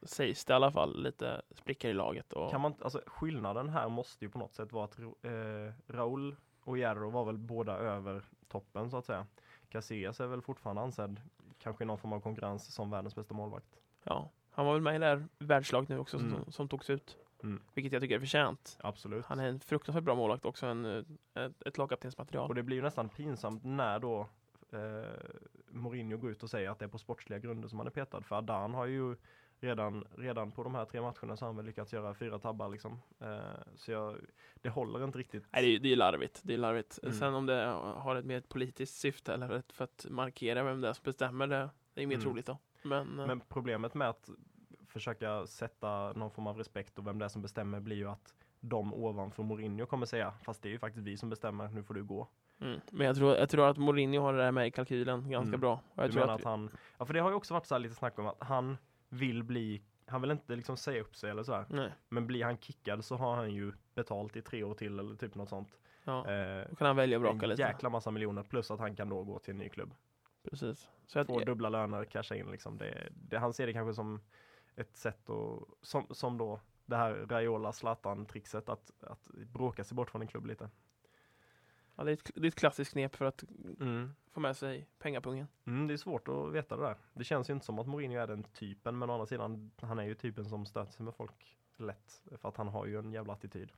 sägs det i alla fall, lite sprickor i laget. Och, Kan man, alltså, skillnaden här måste ju på något sätt vara att eh, Raúl och Hierro var väl båda över toppen så att säga. Casillas är väl fortfarande ansedd, kanske i någon form av konkurrens, som världens bästa målvakt. ja, han var väl med i det här världslaget nu också Mm. som, som togs ut. Mm. Vilket jag tycker är förtjänt. Absolut. Han är en fruktansvärt bra målvakt också, en, eh, ett, ett lagkaptensmaterial. Och det blir ju nästan pinsamt när då eh, Mourinho går ut och säger att det är på sportsliga grunder som han är petad. För Adan har ju redan, redan på de här tre matcherna så har han lyckats göra fyra tabbar liksom. Eh, så jag, det håller inte riktigt. Nej, det är, det är larvigt. Det är larvigt. Mm. Sen om det har ett mer politiskt syfte eller för att markera vem det är som bestämmer det, det är mer Mm. troligt då. Men, eh, Men problemet med att försöka sätta någon form av respekt och vem det är som bestämmer blir ju att de ovanför Mourinho kommer säga, fast det är ju faktiskt vi som bestämmer, nu får du gå. mm. Men jag tror, jag tror att Mourinho har det där med i kalkylen ganska Mm. bra. Och jag du tror menar att, att han, ja för det har ju också varit så här lite snack om att han vill bli, han vill inte liksom säga upp sig eller så här. Nej, Men blir han kickad så har han ju betalt i tre år till eller typ något sånt. ja. Eh, Då kan han välja en braka lite. jäkla massa miljoner plus att han kan då gå till en ny klubb. Precis. Så att, Få dubbla löner, casha in liksom. Det, det, han ser det kanske som ett sätt att, som, som då det här Raiola Zlatan-trixet att, att bråka sig bort från en klubb lite. Ja, det, är ett, det är ett klassiskt knep för att Mm. få med sig pengapungen. Mm, det är svårt att veta det där. Det känns ju inte som att Mourinho är den typen, men å andra sidan, han är ju typen som stöter sig med folk lätt. För att han har ju en jävla attityd.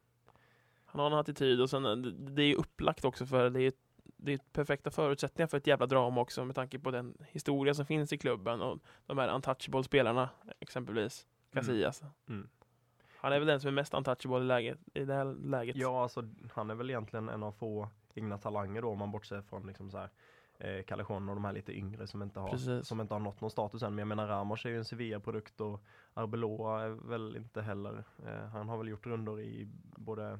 Han har en attityd och sen eh, det, är ju upplagt också för det är, det är perfekta förutsättningar för ett jävla drama också med tanke på den historia som finns i klubben och de här untouchable spelarna exempelvis. Casillas. Mm. Han är väl den som är mest untouchable i, läget, i det här läget. Ja, alltså han är väl egentligen en av få egna talanger då om man bortser från liksom så här eh, Kalle Schon och de här lite yngre som inte har Precis. som inte har nått någon status än. Men jag menar Ramos är ju en Sevilla-produkt och Arbeloa är väl inte heller. Eh, han har väl gjort rundor i både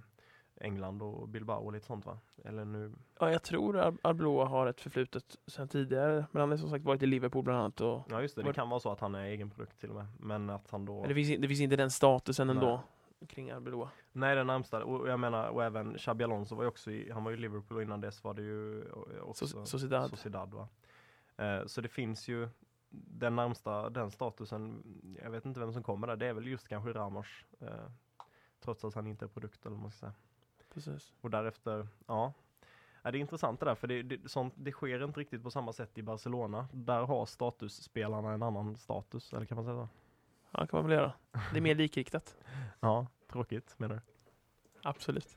England och Bilbao och lite sånt va? Eller nu, Ja, jag tror Ar- Arbeloa har ett förflutet sedan tidigare. Men han har som sagt varit i Liverpool bland annat. Och, ja just det, det kan vara så att han är egen produkt till och med. Men att han då men det, finns, det finns inte den statusen Nej. ändå kring Arbeloa. Nej, den närmsta. Och jag menar, och även Xabi Alonso var ju också i, han var ju i Liverpool och innan dess var det ju också So- Sociedad. Sociedad va? Eh, så det finns ju den närmsta, den statusen, jag vet inte vem som kommer där, det är väl just kanske Ramos. Eh, trots att han inte är produkt eller vad man ska säga. Precis. Och därefter, ja. Ja, det är intressant det där, för det, det, sånt, det sker inte riktigt på samma sätt i Barcelona. Där har statusspelarna en annan status, eller kan man säga så? Ja, kan man väl göra. Det är mer likriktat. Ja, tråkigt menar du? Absolut.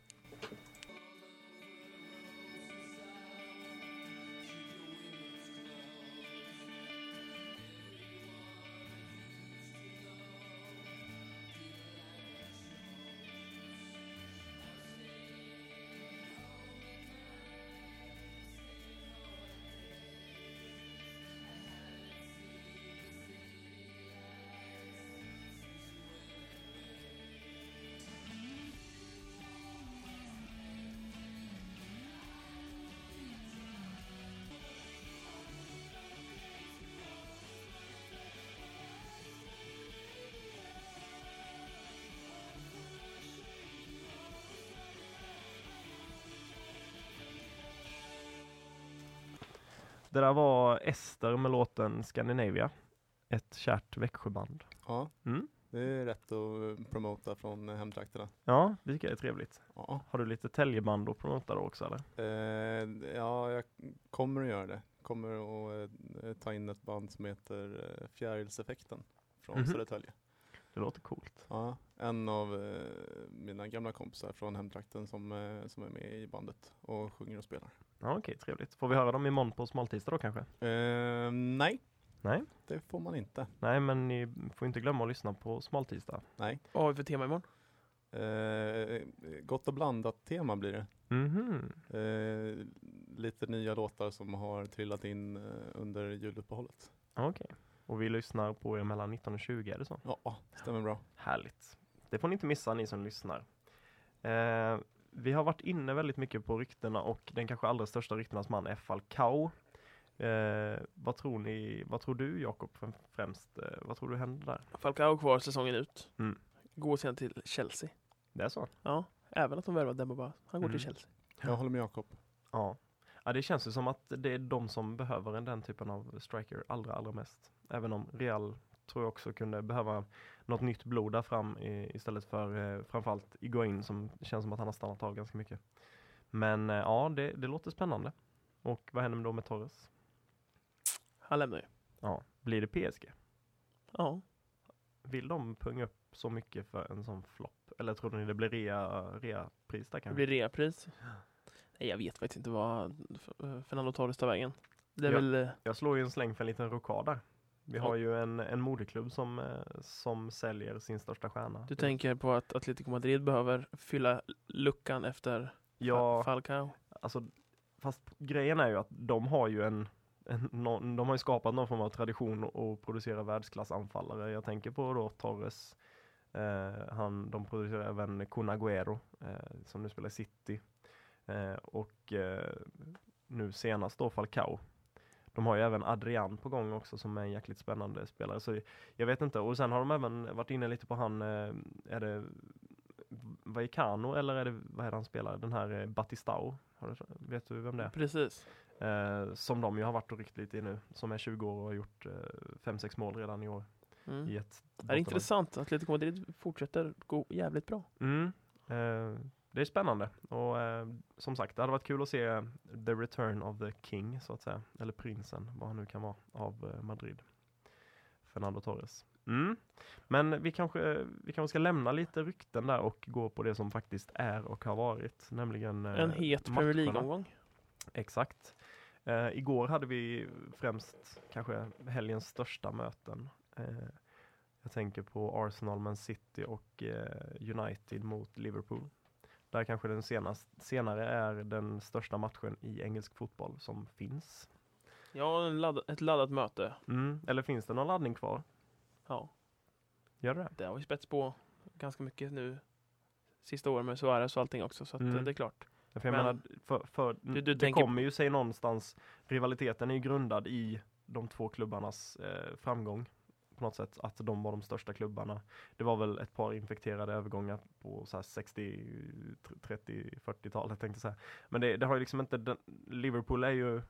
Det där var Ester med låten Scandinavia. Ett kärt Växjöband. Ja, Mm. det är rätt att eh, promota från hemtrakterna. Ja, det tycker jag är trevligt. Ja. Har du lite Täljeband att promota då också eller? Eh, ja, jag kommer att göra det. Kommer att eh, ta in ett band som heter eh, Fjärilseffekten från Mhm. Södertälje. Det låter coolt. Ja, en av eh, mina gamla kompisar från hemtrakten som, eh, som är med i bandet och sjunger och spelar. Ja, okej, trevligt. Får vi höra dem imorgon på Smaltisdag då kanske? Eh, nej, Nej, det får man inte. nej, men ni får inte glömma att lyssna på Smaltisdag. Nej. Vad har vi för tema imorgon? Eh, gott och blandat tema blir det. Mhm. Eh, lite nya låtar som har trillat in eh, under juluppehållet. Okej. Och vi lyssnar på er mellan 19 och 20, är det så? Ja, stämmer bra. Härligt. Det får ni inte missa ni som lyssnar. Eh, vi har varit inne väldigt mycket på ryktena och den kanske allra största ryktenas man är Falcao. Eh, vad tror ni, vad tror du Jakob främ- främst? Eh, vad tror du händer där? Falcao kvar säsongen ut. Mm. Går sen till Chelsea. Det är så? Ja, även att de värvar Demba Han går Mm. till Chelsea. Jag håller med Jakob. Ja. ja, det känns ju som att det är de som behöver en den typen av striker allra, allra mest. Även om Real tror jag också kunde behöva något nytt blod där fram i, istället för eh, framförallt Iguain som känns som att han har stannat av ganska mycket. Men eh, ja, det, det låter spännande. Och vad händer då med Torres? Han lämnar ju. Ja, blir det PSG? Ja, Vill de punga upp så mycket för en sån flopp? Eller tror ni det blir rea, rea-pris där det kanske? blir reapris. Nej, jag vet faktiskt inte vad Fernando Torres tar vägen. Det är Ja. väl... eh, Jag slår ju en släng för en liten rokad där. Vi har ju en, en modeklubb som, eh, som säljer sin största stjärna. Du tänker på att Atletico Madrid behöver fylla luckan efter Ja, Fa- Falcao? alltså, fast grejen är ju att de har ju en, en de har ju skapat någon form av tradition att producera världsklassanfallare. Jag tänker på då Torres, eh, han, de producerar även Kun Agüero, eh, som nu spelar City. Eh, och eh, nu senast då Falcao. De har ju även Adrian på gång också som är en jäkligt spännande spelare. Så jag vet inte. Och sen har de även varit inne lite på han, eh, är det Vallecano eller är det, vad är det han spelar? Den här eh, Batistao. Du, vet du vem det är? Precis. Eh, som de ju har varit och ryckt lite i nu. Som är 20 år och har gjort 5-6 mål redan i år. Mm. I ett Det är intressant. Atletico Madrid fortsätter gå jävligt bra. Mm. Eh, det är spännande. Och eh, som sagt, det hade varit kul att se the return of the king så att säga. Eller prinsen, vad han nu kan vara, av eh, Madrid. Fernando Torres. Mm. Men vi kanske, vi kanske ska lämna lite rykten där och gå på det som faktiskt är och har varit. Nämligen eh, En het Premier. League-omgång. Exakt. Eh, igår hade vi främst kanske helgens största möten. Eh, jag tänker på Arsenal, Man City och eh, United mot Liverpool. Där kanske den senast, senare är den största matchen i engelsk fotboll som finns. Ja, ladd, ett laddat möte. Mm. Eller finns det någon laddning kvar? Ja, Gör det? det har vi spets på ganska mycket nu sista åren med Suarez och allting också. Så att, Mm. det är klart. För jag Men- menar, för, för Du- du det tänker- kommer ju sig någonstans, rivaliteten är ju grundad i de två klubbarnas eh, framgång. På något sätt, att de var de största klubbarna. Det var väl ett par infekterade övergångar på så här 60, 30, 40-talet tänkte jag säga. Men det, det har ju liksom inte, den, Liverpool är ju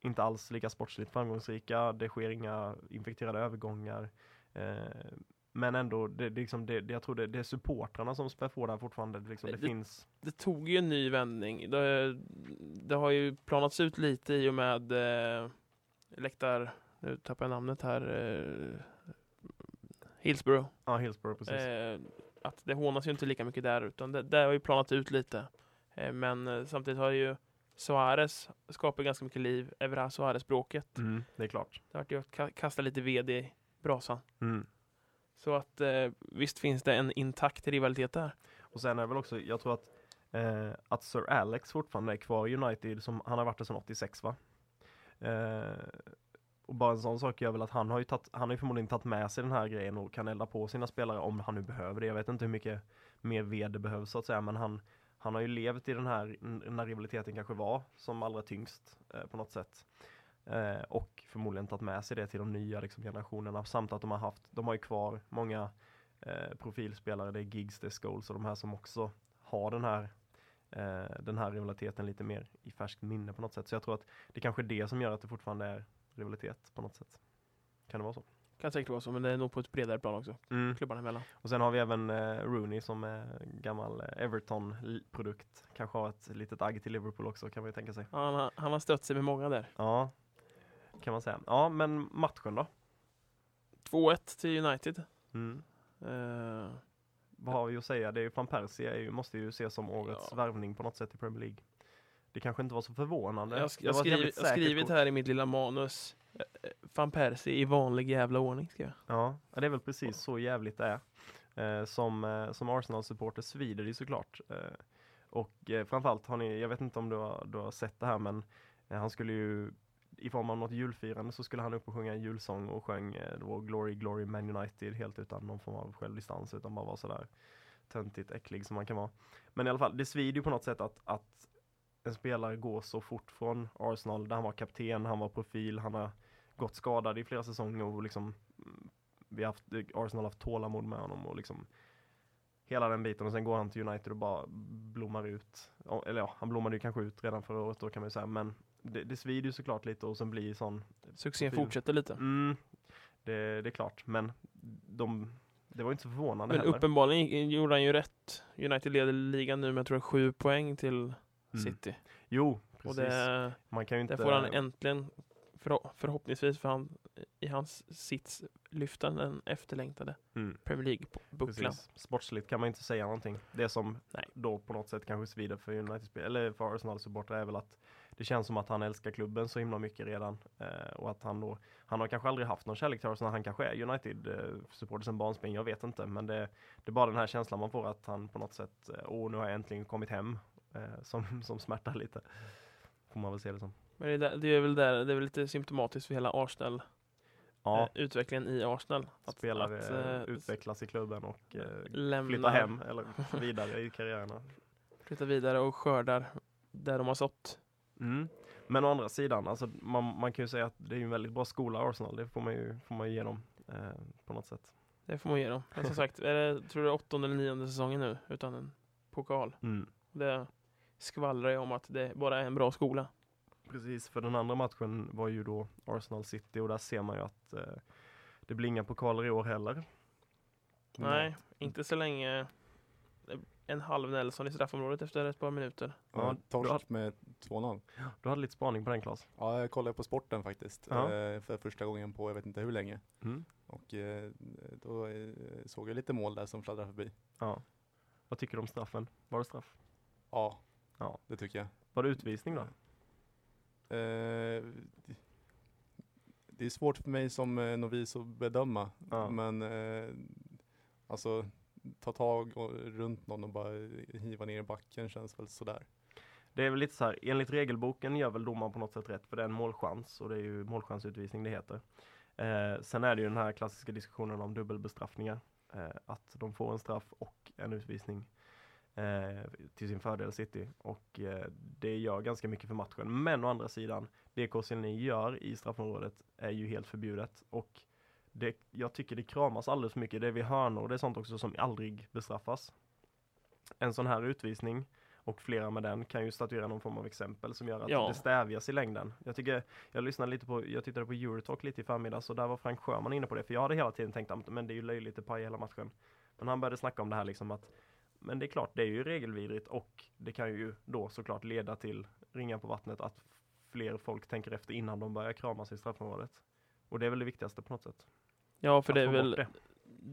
inte alls lika sportsligt framgångsrika. Det sker inga infekterade övergångar. Eh, men ändå, det, det, liksom, det, jag tror det, det är supportrarna som spär på där fortfarande. Det, liksom, det, Det- finns Det tog ju en ny vändning. Det, det har ju planats ut lite i och med eh, läktar... Nu tappar jag namnet här. Eh, Hillsborough. Ja, Hillsborough precis. Eh, att det hånas ju inte lika mycket där utan det, det har ju planat ut lite. Eh, men eh, samtidigt har ju Suarez skapat ganska mycket liv. Evra Suarez-bråket. Mm, det är klart. Det har varit ju att ka- kasta lite ved i brasan. Mm. Så att eh, visst finns det en intakt rivalitet där. Och sen är det väl också, jag tror att, eh, att Sir Alex fortfarande är kvar i United, som, han har varit där sedan 86 va? Eh, och bara en sån sak gör väl att han har ju, tatt, han har ju förmodligen tagit med sig den här grejen och kan elda på sina spelare om han nu behöver det. Jag vet inte hur mycket mer ved det behövs så att säga, men han, han har ju levt i den här, när rivaliteten kanske var som allra tyngst eh, på något sätt. Eh, och förmodligen tagit med sig det till de nya liksom, generationerna samt att de har haft, de har ju kvar många eh, profilspelare, det är Gigs, det är Scholes och de här som också har den här eh, den här rivaliteten lite mer i färskt minne på något sätt. Så jag tror att det kanske är det som gör att det fortfarande är rivalitet på något sätt. Kan det vara så? Kan säkert vara så, men det är nog på ett bredare plan också. Mm. Klubbarna emellan. Och sen har vi även eh, Rooney som är gammal eh, Everton-produkt. Kanske har ett litet agg till Liverpool också kan man ju tänka sig. Ja, han, har, han har stött sig med många där. Ja, kan man säga. Ja, men matchen då? 2-1 till United. Mm. Eh, Vad har vi att säga? Det är ju van Persie måste ju ses som årets Ja. värvning på något sätt i Premier League. Det kanske inte var så förvånande. jag sk- jag jävligt jag skrivit här i mitt lilla manus. eh, eh, Van Persie i vanlig jävla ordning. Ska jag. Ja, det är väl precis så jävligt det är. Eh, som, eh, som Arsenal-supporter svider det ju såklart. Eh, och eh, framförallt har ni, jag vet inte om du har, du har sett det här men han skulle ju i form av något julfirande så skulle han upp och sjunga en julsång och sjöng då Glory Glory Man United helt utan någon form av självdistans utan bara var sådär töntigt äcklig som man kan vara. Men i alla fall, det svider ju på något sätt att, att en spelare går så fort från Arsenal där han var kapten, han var profil, han har gått skadad i flera säsonger och liksom mm, vi har haft, Arsenal har haft tålamod med honom och liksom hela den biten och sen går han till United och bara blommar ut. Eller ja, han blommade ju kanske ut redan förra året då kan man ju säga men det, det svider ju såklart lite och sen blir sån Succén Profil. fortsätter lite. mm, det, det är klart men de, det var inte så förvånande Men heller. uppenbarligen gjorde han ju rätt. United leder ligan nu med jag tror sju poäng till Mm. City. Jo, Och precis. det, man kan ju inte... får han äntligen förho- förhoppningsvis för han i hans sits lyfta den efterlängtade mm. Premier League-bucklan. Sportsligt kan man inte säga någonting. Det som Nej. då på något sätt kanske svider för United eller för Arsenal-supportrar är väl att det känns som att han älskar klubben så himla mycket redan. Eh, och att han då, han har kanske aldrig haft någon kärlek till Arsenal, han kanske är United-supporter sen barnsben, jag vet inte. Men det, det är bara den här känslan man får att han på något sätt, eh, åh nu har jag äntligen kommit hem, eh, som, som smärtar lite. Får man väl se det som. Men det är, där, det är väl där, det är väl lite symptomatiskt för hela Arsenal, Ja, eh, utvecklingen i Arsenal. att spelare att, eh, eh, utvecklas i klubben och eh, lämnar, flyttar hem eller vidare i karriärerna. flyttar vidare och skördar där de har sått. Mm. Men å andra sidan, alltså, man, man kan ju säga att det är en väldigt bra skola Arsenal, det får man ju, får man ju ge dem eh, på något sätt. Det får man ge dem. Men som sagt, är det, tror du åttonde eller nionde säsongen nu utan en pokal. Mm. Det skvallrar ju om att det bara är en bra skola. Precis, för den andra matchen var ju då Arsenal City och där ser man ju att eh, det blir inga pokaler i år heller. Nej, inte så länge en halv Nelson i straffområdet efter ett par minuter. Ja, torsk med 2-0. Du hade lite spaning på den Klas. Ja, jag kollade på sporten faktiskt. Ja. Eh, för första gången på jag vet inte hur länge. Mm. Och eh, då eh, såg jag lite mål där som fladdrade förbi. Ja. Vad tycker du om straffen? Var det straff? Ja, Ja. det tycker jag. Var det utvisning då? Eh, det är svårt för mig som eh, novis att bedöma. Ja. Men eh, alltså ta tag och, runt någon och bara hiva ner i backen känns väl sådär. Det är väl lite så här, enligt regelboken gör väl domaren på något sätt rätt för det är en målchans och det är ju målchansutvisning det heter. Eh, sen är det ju den här klassiska diskussionen om dubbelbestraffningar. Eh, att de får en straff och en utvisning eh, till sin fördel City. Och eh, det gör ganska mycket för matchen. Men å andra sidan, det Koscielny gör i straffområdet är ju helt förbjudet. Och det, jag tycker det kramas alldeles för mycket. Det är vid hörnor, det är sånt också som aldrig bestraffas. En sån här utvisning och flera med den kan ju statuera någon form av exempel som gör att Ja. det stävjas i längden. Jag tycker, jag lyssnade lite på, jag tittade på Eurotalk lite i förmiddags och där var Frank Sjöman inne på det, för jag hade hela tiden tänkt att men det är ju löjligt, det pajar hela matchen. Men han började snacka om det här liksom att, men det är klart, det är ju regelvidrigt och det kan ju då såklart leda till ringar på vattnet att fler folk tänker efter innan de börjar kramas i straffområdet. Och det är väl det viktigaste på något sätt. Ja, för Att det är väl det.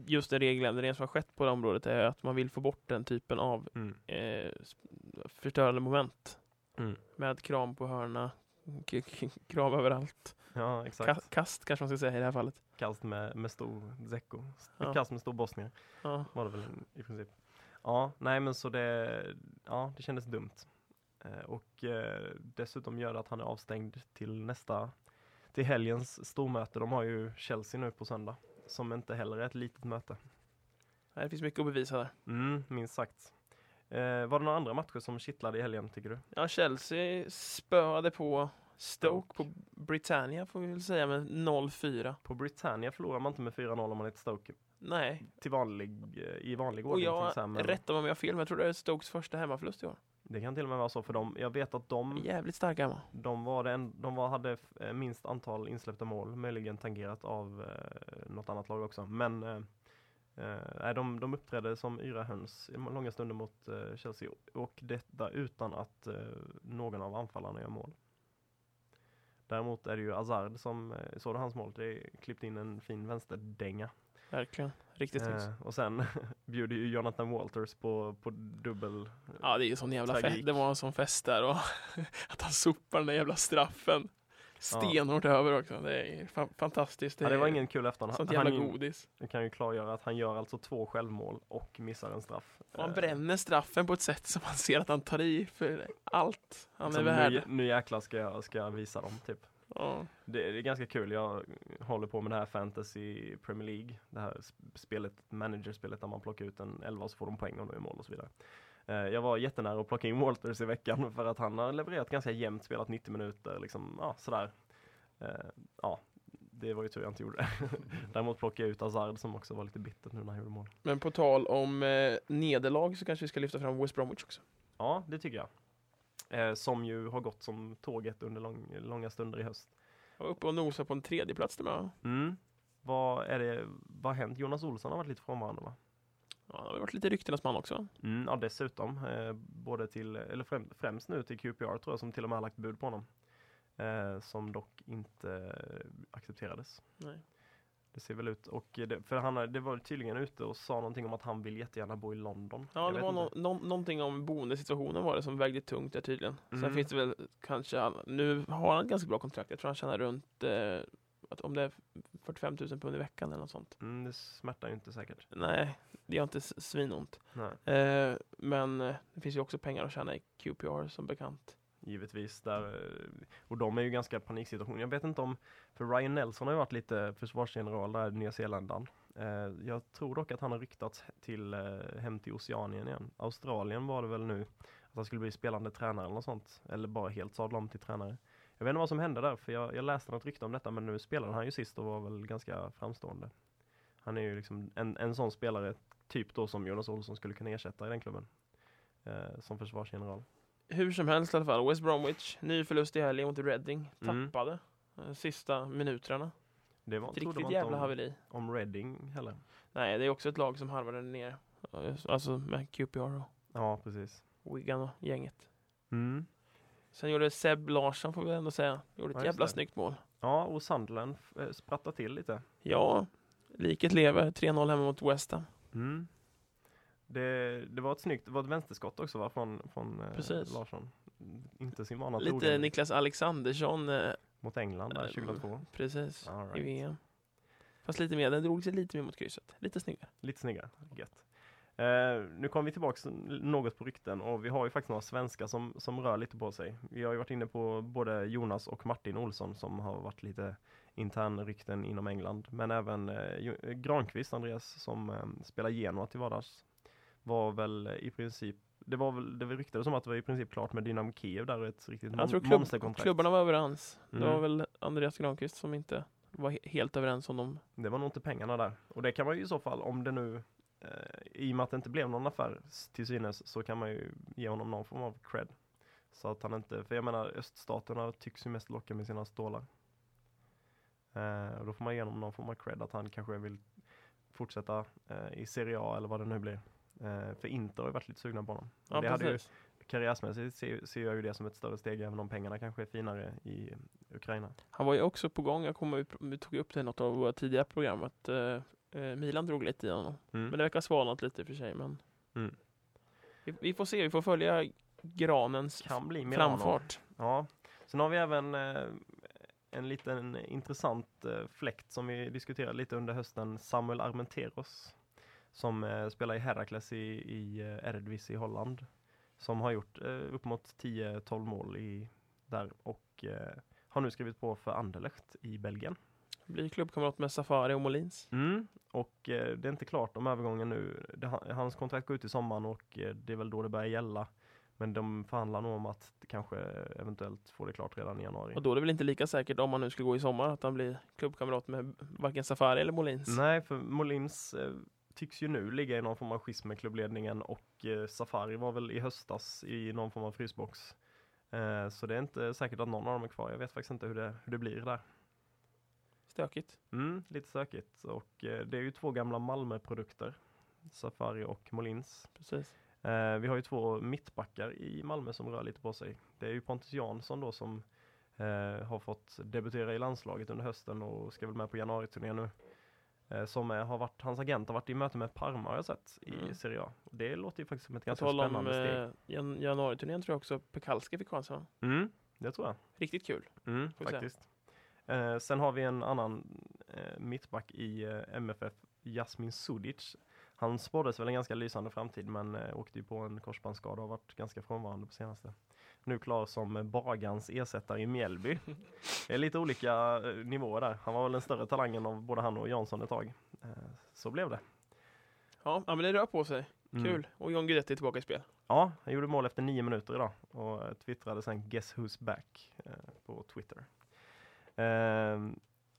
just den regeländringen som har skett på det området är att man vill få bort den typen av Mm. eh, förstörande moment. Mm. Med kram på hörna, kram överallt. Ja, exakt. Ka- kast kanske man ska säga i det här fallet. Kast med, med stor Zecco. Ja. Kast med stor bosnier. Ja. var det väl i princip. Ja, nej men så det, ja det kändes dumt. Eh, och eh, dessutom gör det att han är avstängd till nästa, till helgens stormöte. De har ju Chelsea nu på söndag. Som inte heller är ett litet möte. Det finns mycket att bevisa där. Mm, minst sagt. Eh, var det några andra matcher som kittlade i helgen tycker du? Ja, Chelsea spöade på Stoke på Britannia får vi väl säga med 0-4. På Britannia förlorar man inte med 4-0 om man heter Stoke. Nej, Till vanlig, eh, i vanlig och ordning. jag till exempel. rättar mig om jag har fel, men jag tror det är Stokes första hemmaförlust i år. Det kan till och med vara så för dem. Jag vet att de, Jävligt starka Emma. de, var den, de var, hade eh, minst antal insläppta mål, möjligen tangerat av eh, något annat lag också. Men eh, eh, de, de uppträdde som yra höns i långa stunder mot eh, Chelsea och detta utan att eh, någon av anfallarna gör mål. Däremot är det ju Hazard som, såg du hans mål? Det är klippt in en fin vänsterdänga. Verkligen. Riktigt snyggt. Eh, och sen bjuder ju Jonathan Walters på, på dubbel Ja, det är ju sån jävla fest. Det var en sån fest där och att han sopar den där jävla straffen. Stenhårt över också. Det är fa- fantastiskt. Ja, det var är ingen kul efterhand. sånt jävla han godis. jag kan ju klargöra att han gör alltså två självmål och missar en straff. Och han Eh, bränner straffen på ett sätt som man ser att han tar i för allt han är som värd. nu, nu jäklar ska jag, ska jag visa dem typ. Ja. Det, det är ganska kul. Jag håller på med det här Fantasy Premier League. Det här sp- spelet, managerspelet där man plockar ut en 11 och så får de poäng om de gör mål och så vidare. Eh, Jag var jättenära att plocka in Walters i veckan för att han har levererat ganska jämnt, spelat 90 minuter, liksom, ja sådär. Eh, Ja, det var ju tur jag inte gjorde det. Däremot plockade jag ut Hazard som också var lite bittert nu när han gjorde mål. Men på tal om eh, nederlag så kanske vi ska lyfta fram West Bromwich också. Ja, det tycker jag. Eh, som ju har gått som tåget under lång, långa stunder i höst. Jag var uppe och nosade på en tredje plats där med. va? Mm. Vad är det, vad har hänt? Jonas Olsson har varit lite frånvarande va? Ja, det har varit lite ryktenas man också. Mm, ja, dessutom. Eh, både till, eller främ, främst nu till QPR tror jag som till och med har lagt bud på honom. Eh, som dock inte accepterades. Nej. Det ser väl ut, och det, för han det var tydligen ute och sa någonting om att han vill jättegärna bo i London. Ja, Jag det var nå- nå- någonting om boendesituationen var det som vägde tungt där tydligen. Sen Mm. finns det väl kanske, nu har han ett ganska bra kontrakt. Jag tror han tjänar runt, eh, att om det är 45 000 pund i veckan eller något sånt. Mm, det smärtar ju inte säkert. Nej, det gör inte svinont. Eh, men eh, det finns ju också pengar att tjäna i QPR som bekant. Givetvis. Där, eh, och de är ju ganska paniksituation. Jag vet inte om, för Ryan Nelson har ju varit lite försvarsgeneral där i Nya Zeeland. Eh, jag tror dock att han har ryktats till, eh, hem till Oceanien igen. Australien var det väl nu, att han skulle bli spelande tränare eller något sånt. Eller bara helt sadla om till tränare. Jag vet inte vad som hände där, för jag, jag läste något rykte om detta, men nu spelade han ju sist och var väl ganska framstående. Han är ju liksom en, en sån spelare, typ då som Jonas Olsson skulle kunna ersätta i den klubben. Eh, som försvarsgeneral. Hur som helst i alla fall, West Bromwich, ny förlust i helgen mot Reading. Mm. Tappade eh, sista minuterna. Det var, Ett riktigt jävla om, haveri. om Reading heller. Nej, det är också ett lag som harvade ner. Eh, Alltså med QPR och Ja, precis. Wigan och gänget. Mm. Sen gjorde Seb Larsson får vi ändå säga. Gjorde ett Ja, just jävla det. snyggt mål. Ja, och Sunderland eh, sprattade till lite. Ja, liket lever. 3-0 hemma mot West Ham. Mm. Det, det var ett snyggt, det var ett vänsterskott också va, från, från eh, Precis. Larsson. Inte sin vana Lite trogen Niklas Alexandersson, eh, mot England där eh, 2002. precis, All i right. VM. Fast lite mer, den drog sig lite mer mot krysset. Lite snyggare. Lite snyggare, gött. Eh, nu kommer vi tillbaks något på rykten och vi har ju faktiskt några svenskar som, som rör lite på sig. Vi har ju varit inne på både Jonas och Martin Olsson som har varit lite internrykten inom England. Men även eh, eh, Granqvist, Andreas, som eh, spelar Genoa till vardags. Var väl i princip, det var väl, det ryktades som att det var i princip klart med Dynamo Kiev där ett riktigt Jag tror klubb, klubbarna var överens. Det Mm. var väl Andreas Granqvist som inte var he- helt överens om dem. Det var nog inte pengarna där. Och det kan man ju i så fall, om det nu, eh, i och med att det inte blev någon affär till synes, så kan man ju ge honom någon form av cred. Så att han inte, för jag menar öststaterna tycks ju mest locka med sina stålar. Eh, och då får man ge honom någon form av cred att han kanske vill fortsätta eh, i Serie A eller vad det nu blir. Eh, för Inter har ju varit lite sugna på honom. Ja, det hade ju, karriärsmässigt ser, ser jag ju det som ett större steg även om pengarna kanske är finare i Ukraina. Han var ju också på gång, jag kommer, vi tog upp det i något av våra tidigare program, att eh, eh, Milan drog lite i honom. Mm. Men det verkar svalnat lite i och för sig. Men Mm. vi, vi får se, vi får följa granens Kan bli Milano. framfart. Ja, sen har vi även eh, en liten intressant eh, fläkt som vi diskuterade lite under hösten, Samuel Armenteros. Som eh, spelar i Heracles i, i eh, Eredivisie i Holland. Som har gjort eh, upp mot 10-12 mål i, där och eh, har nu skrivit på för Anderlecht i Belgien. Blir klubbkamrat med Safari och Molins. Mm, och eh, det är inte klart om övergången nu. Det, hans kontrakt går ut i sommaren och eh, det är väl då det börjar gälla. Men de förhandlar nog om att kanske eventuellt får det klart redan i januari. Och då är det väl inte lika säkert om man nu skulle gå i sommar att han blir klubbkamrat med varken Safari eller Molins. Nej, för Molins eh, tycks ju nu ligga i någon form av schism med klubbledningen och eh, Safari var väl i höstas i någon form av frysbox. Eh, så det är inte säkert att någon av dem är kvar. Jag vet faktiskt inte hur det, hur det blir där. Stökigt. Mm, lite stökigt och eh, det är ju två gamla Malmö-produkter. Safari och Molins. Precis. Eh, vi har ju två mittbackar i Malmö som rör lite på sig. Det är ju Pontus Jansson då som eh, har fått debutera i landslaget under hösten och ska väl med på januariturnén nu. Eh, som är, har varit, hans agent har varit i möte med Parma har jag sett i Mm. Serie A. Det låter ju faktiskt som ett ganska tal om spännande steg. eh, jan januariturnén tror jag också Pekalski fick chansen. Mm, det tror jag. Riktigt kul. Mm, faktiskt. Eh, sen har vi en annan eh, mittback i eh, MFF, Jasmin Sudic. Han spåddes väl en ganska lysande framtid men eh, åkte ju på en korsbandsskada och har varit ganska frånvarande på senaste. Nu klar som Bagans ersättare i Mjällby. Det är lite olika eh, nivåer där. Han var väl den större talangen av både han och Jansson ett tag. Eh, så blev det. Ja, men det rör på sig. Mm. Kul. Och John Guidetti tillbaka i spel. Ja, han gjorde mål efter nio minuter idag och twittrade sen Guess who's back eh, på Twitter.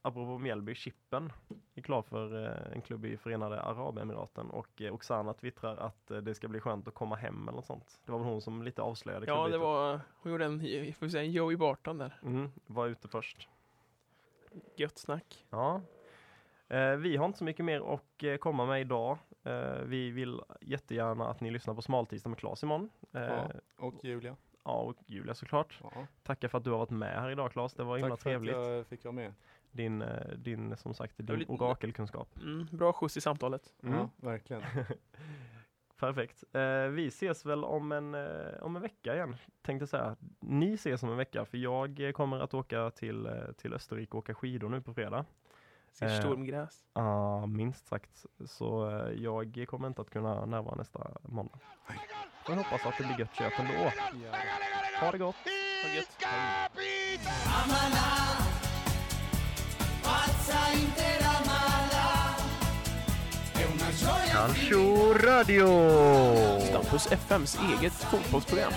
Apropå Mjällby, Chippen är klar för eh, en klubb i Förenade Arabemiraten och eh, Oksana twittrar att eh, det ska bli skönt att komma hem eller något sånt. Det var väl hon som lite avslöjade Ja, det var, hon gjorde en, får säga, en Joey Barton där. Mm, var ute först. Gött snack. Ja. Vi har inte så mycket mer att komma med idag. Vi vill jättegärna att ni lyssnar på Smaltisdag med Claes imorgon. Ja. Och Julia. ja, och Julia såklart. Ja. Tackar för att du har varit med här idag Claes, det var himla Tack för trevligt. att jag fick vara med. Din, eh, din, som sagt, din lite- orakelkunskap. Mm, bra skjuts i samtalet. Mm. Ja, verkligen. Perfekt. Eh, vi ses väl om en, eh, om en vecka igen, tänkte säga. Ni ses om en vecka, för jag eh, kommer att åka till, eh, till Österrike och åka skidor nu på fredag. Ser Eh, stormgräs. Ja, minst sagt. Så eh, jag kommer inte att kunna närvara nästa måndag. Jag hoppas att det blir gött kött ändå. Ja. Ha det gott! Vad gött. Calcio Radio! Stampus FMs eget fotbollsprogram.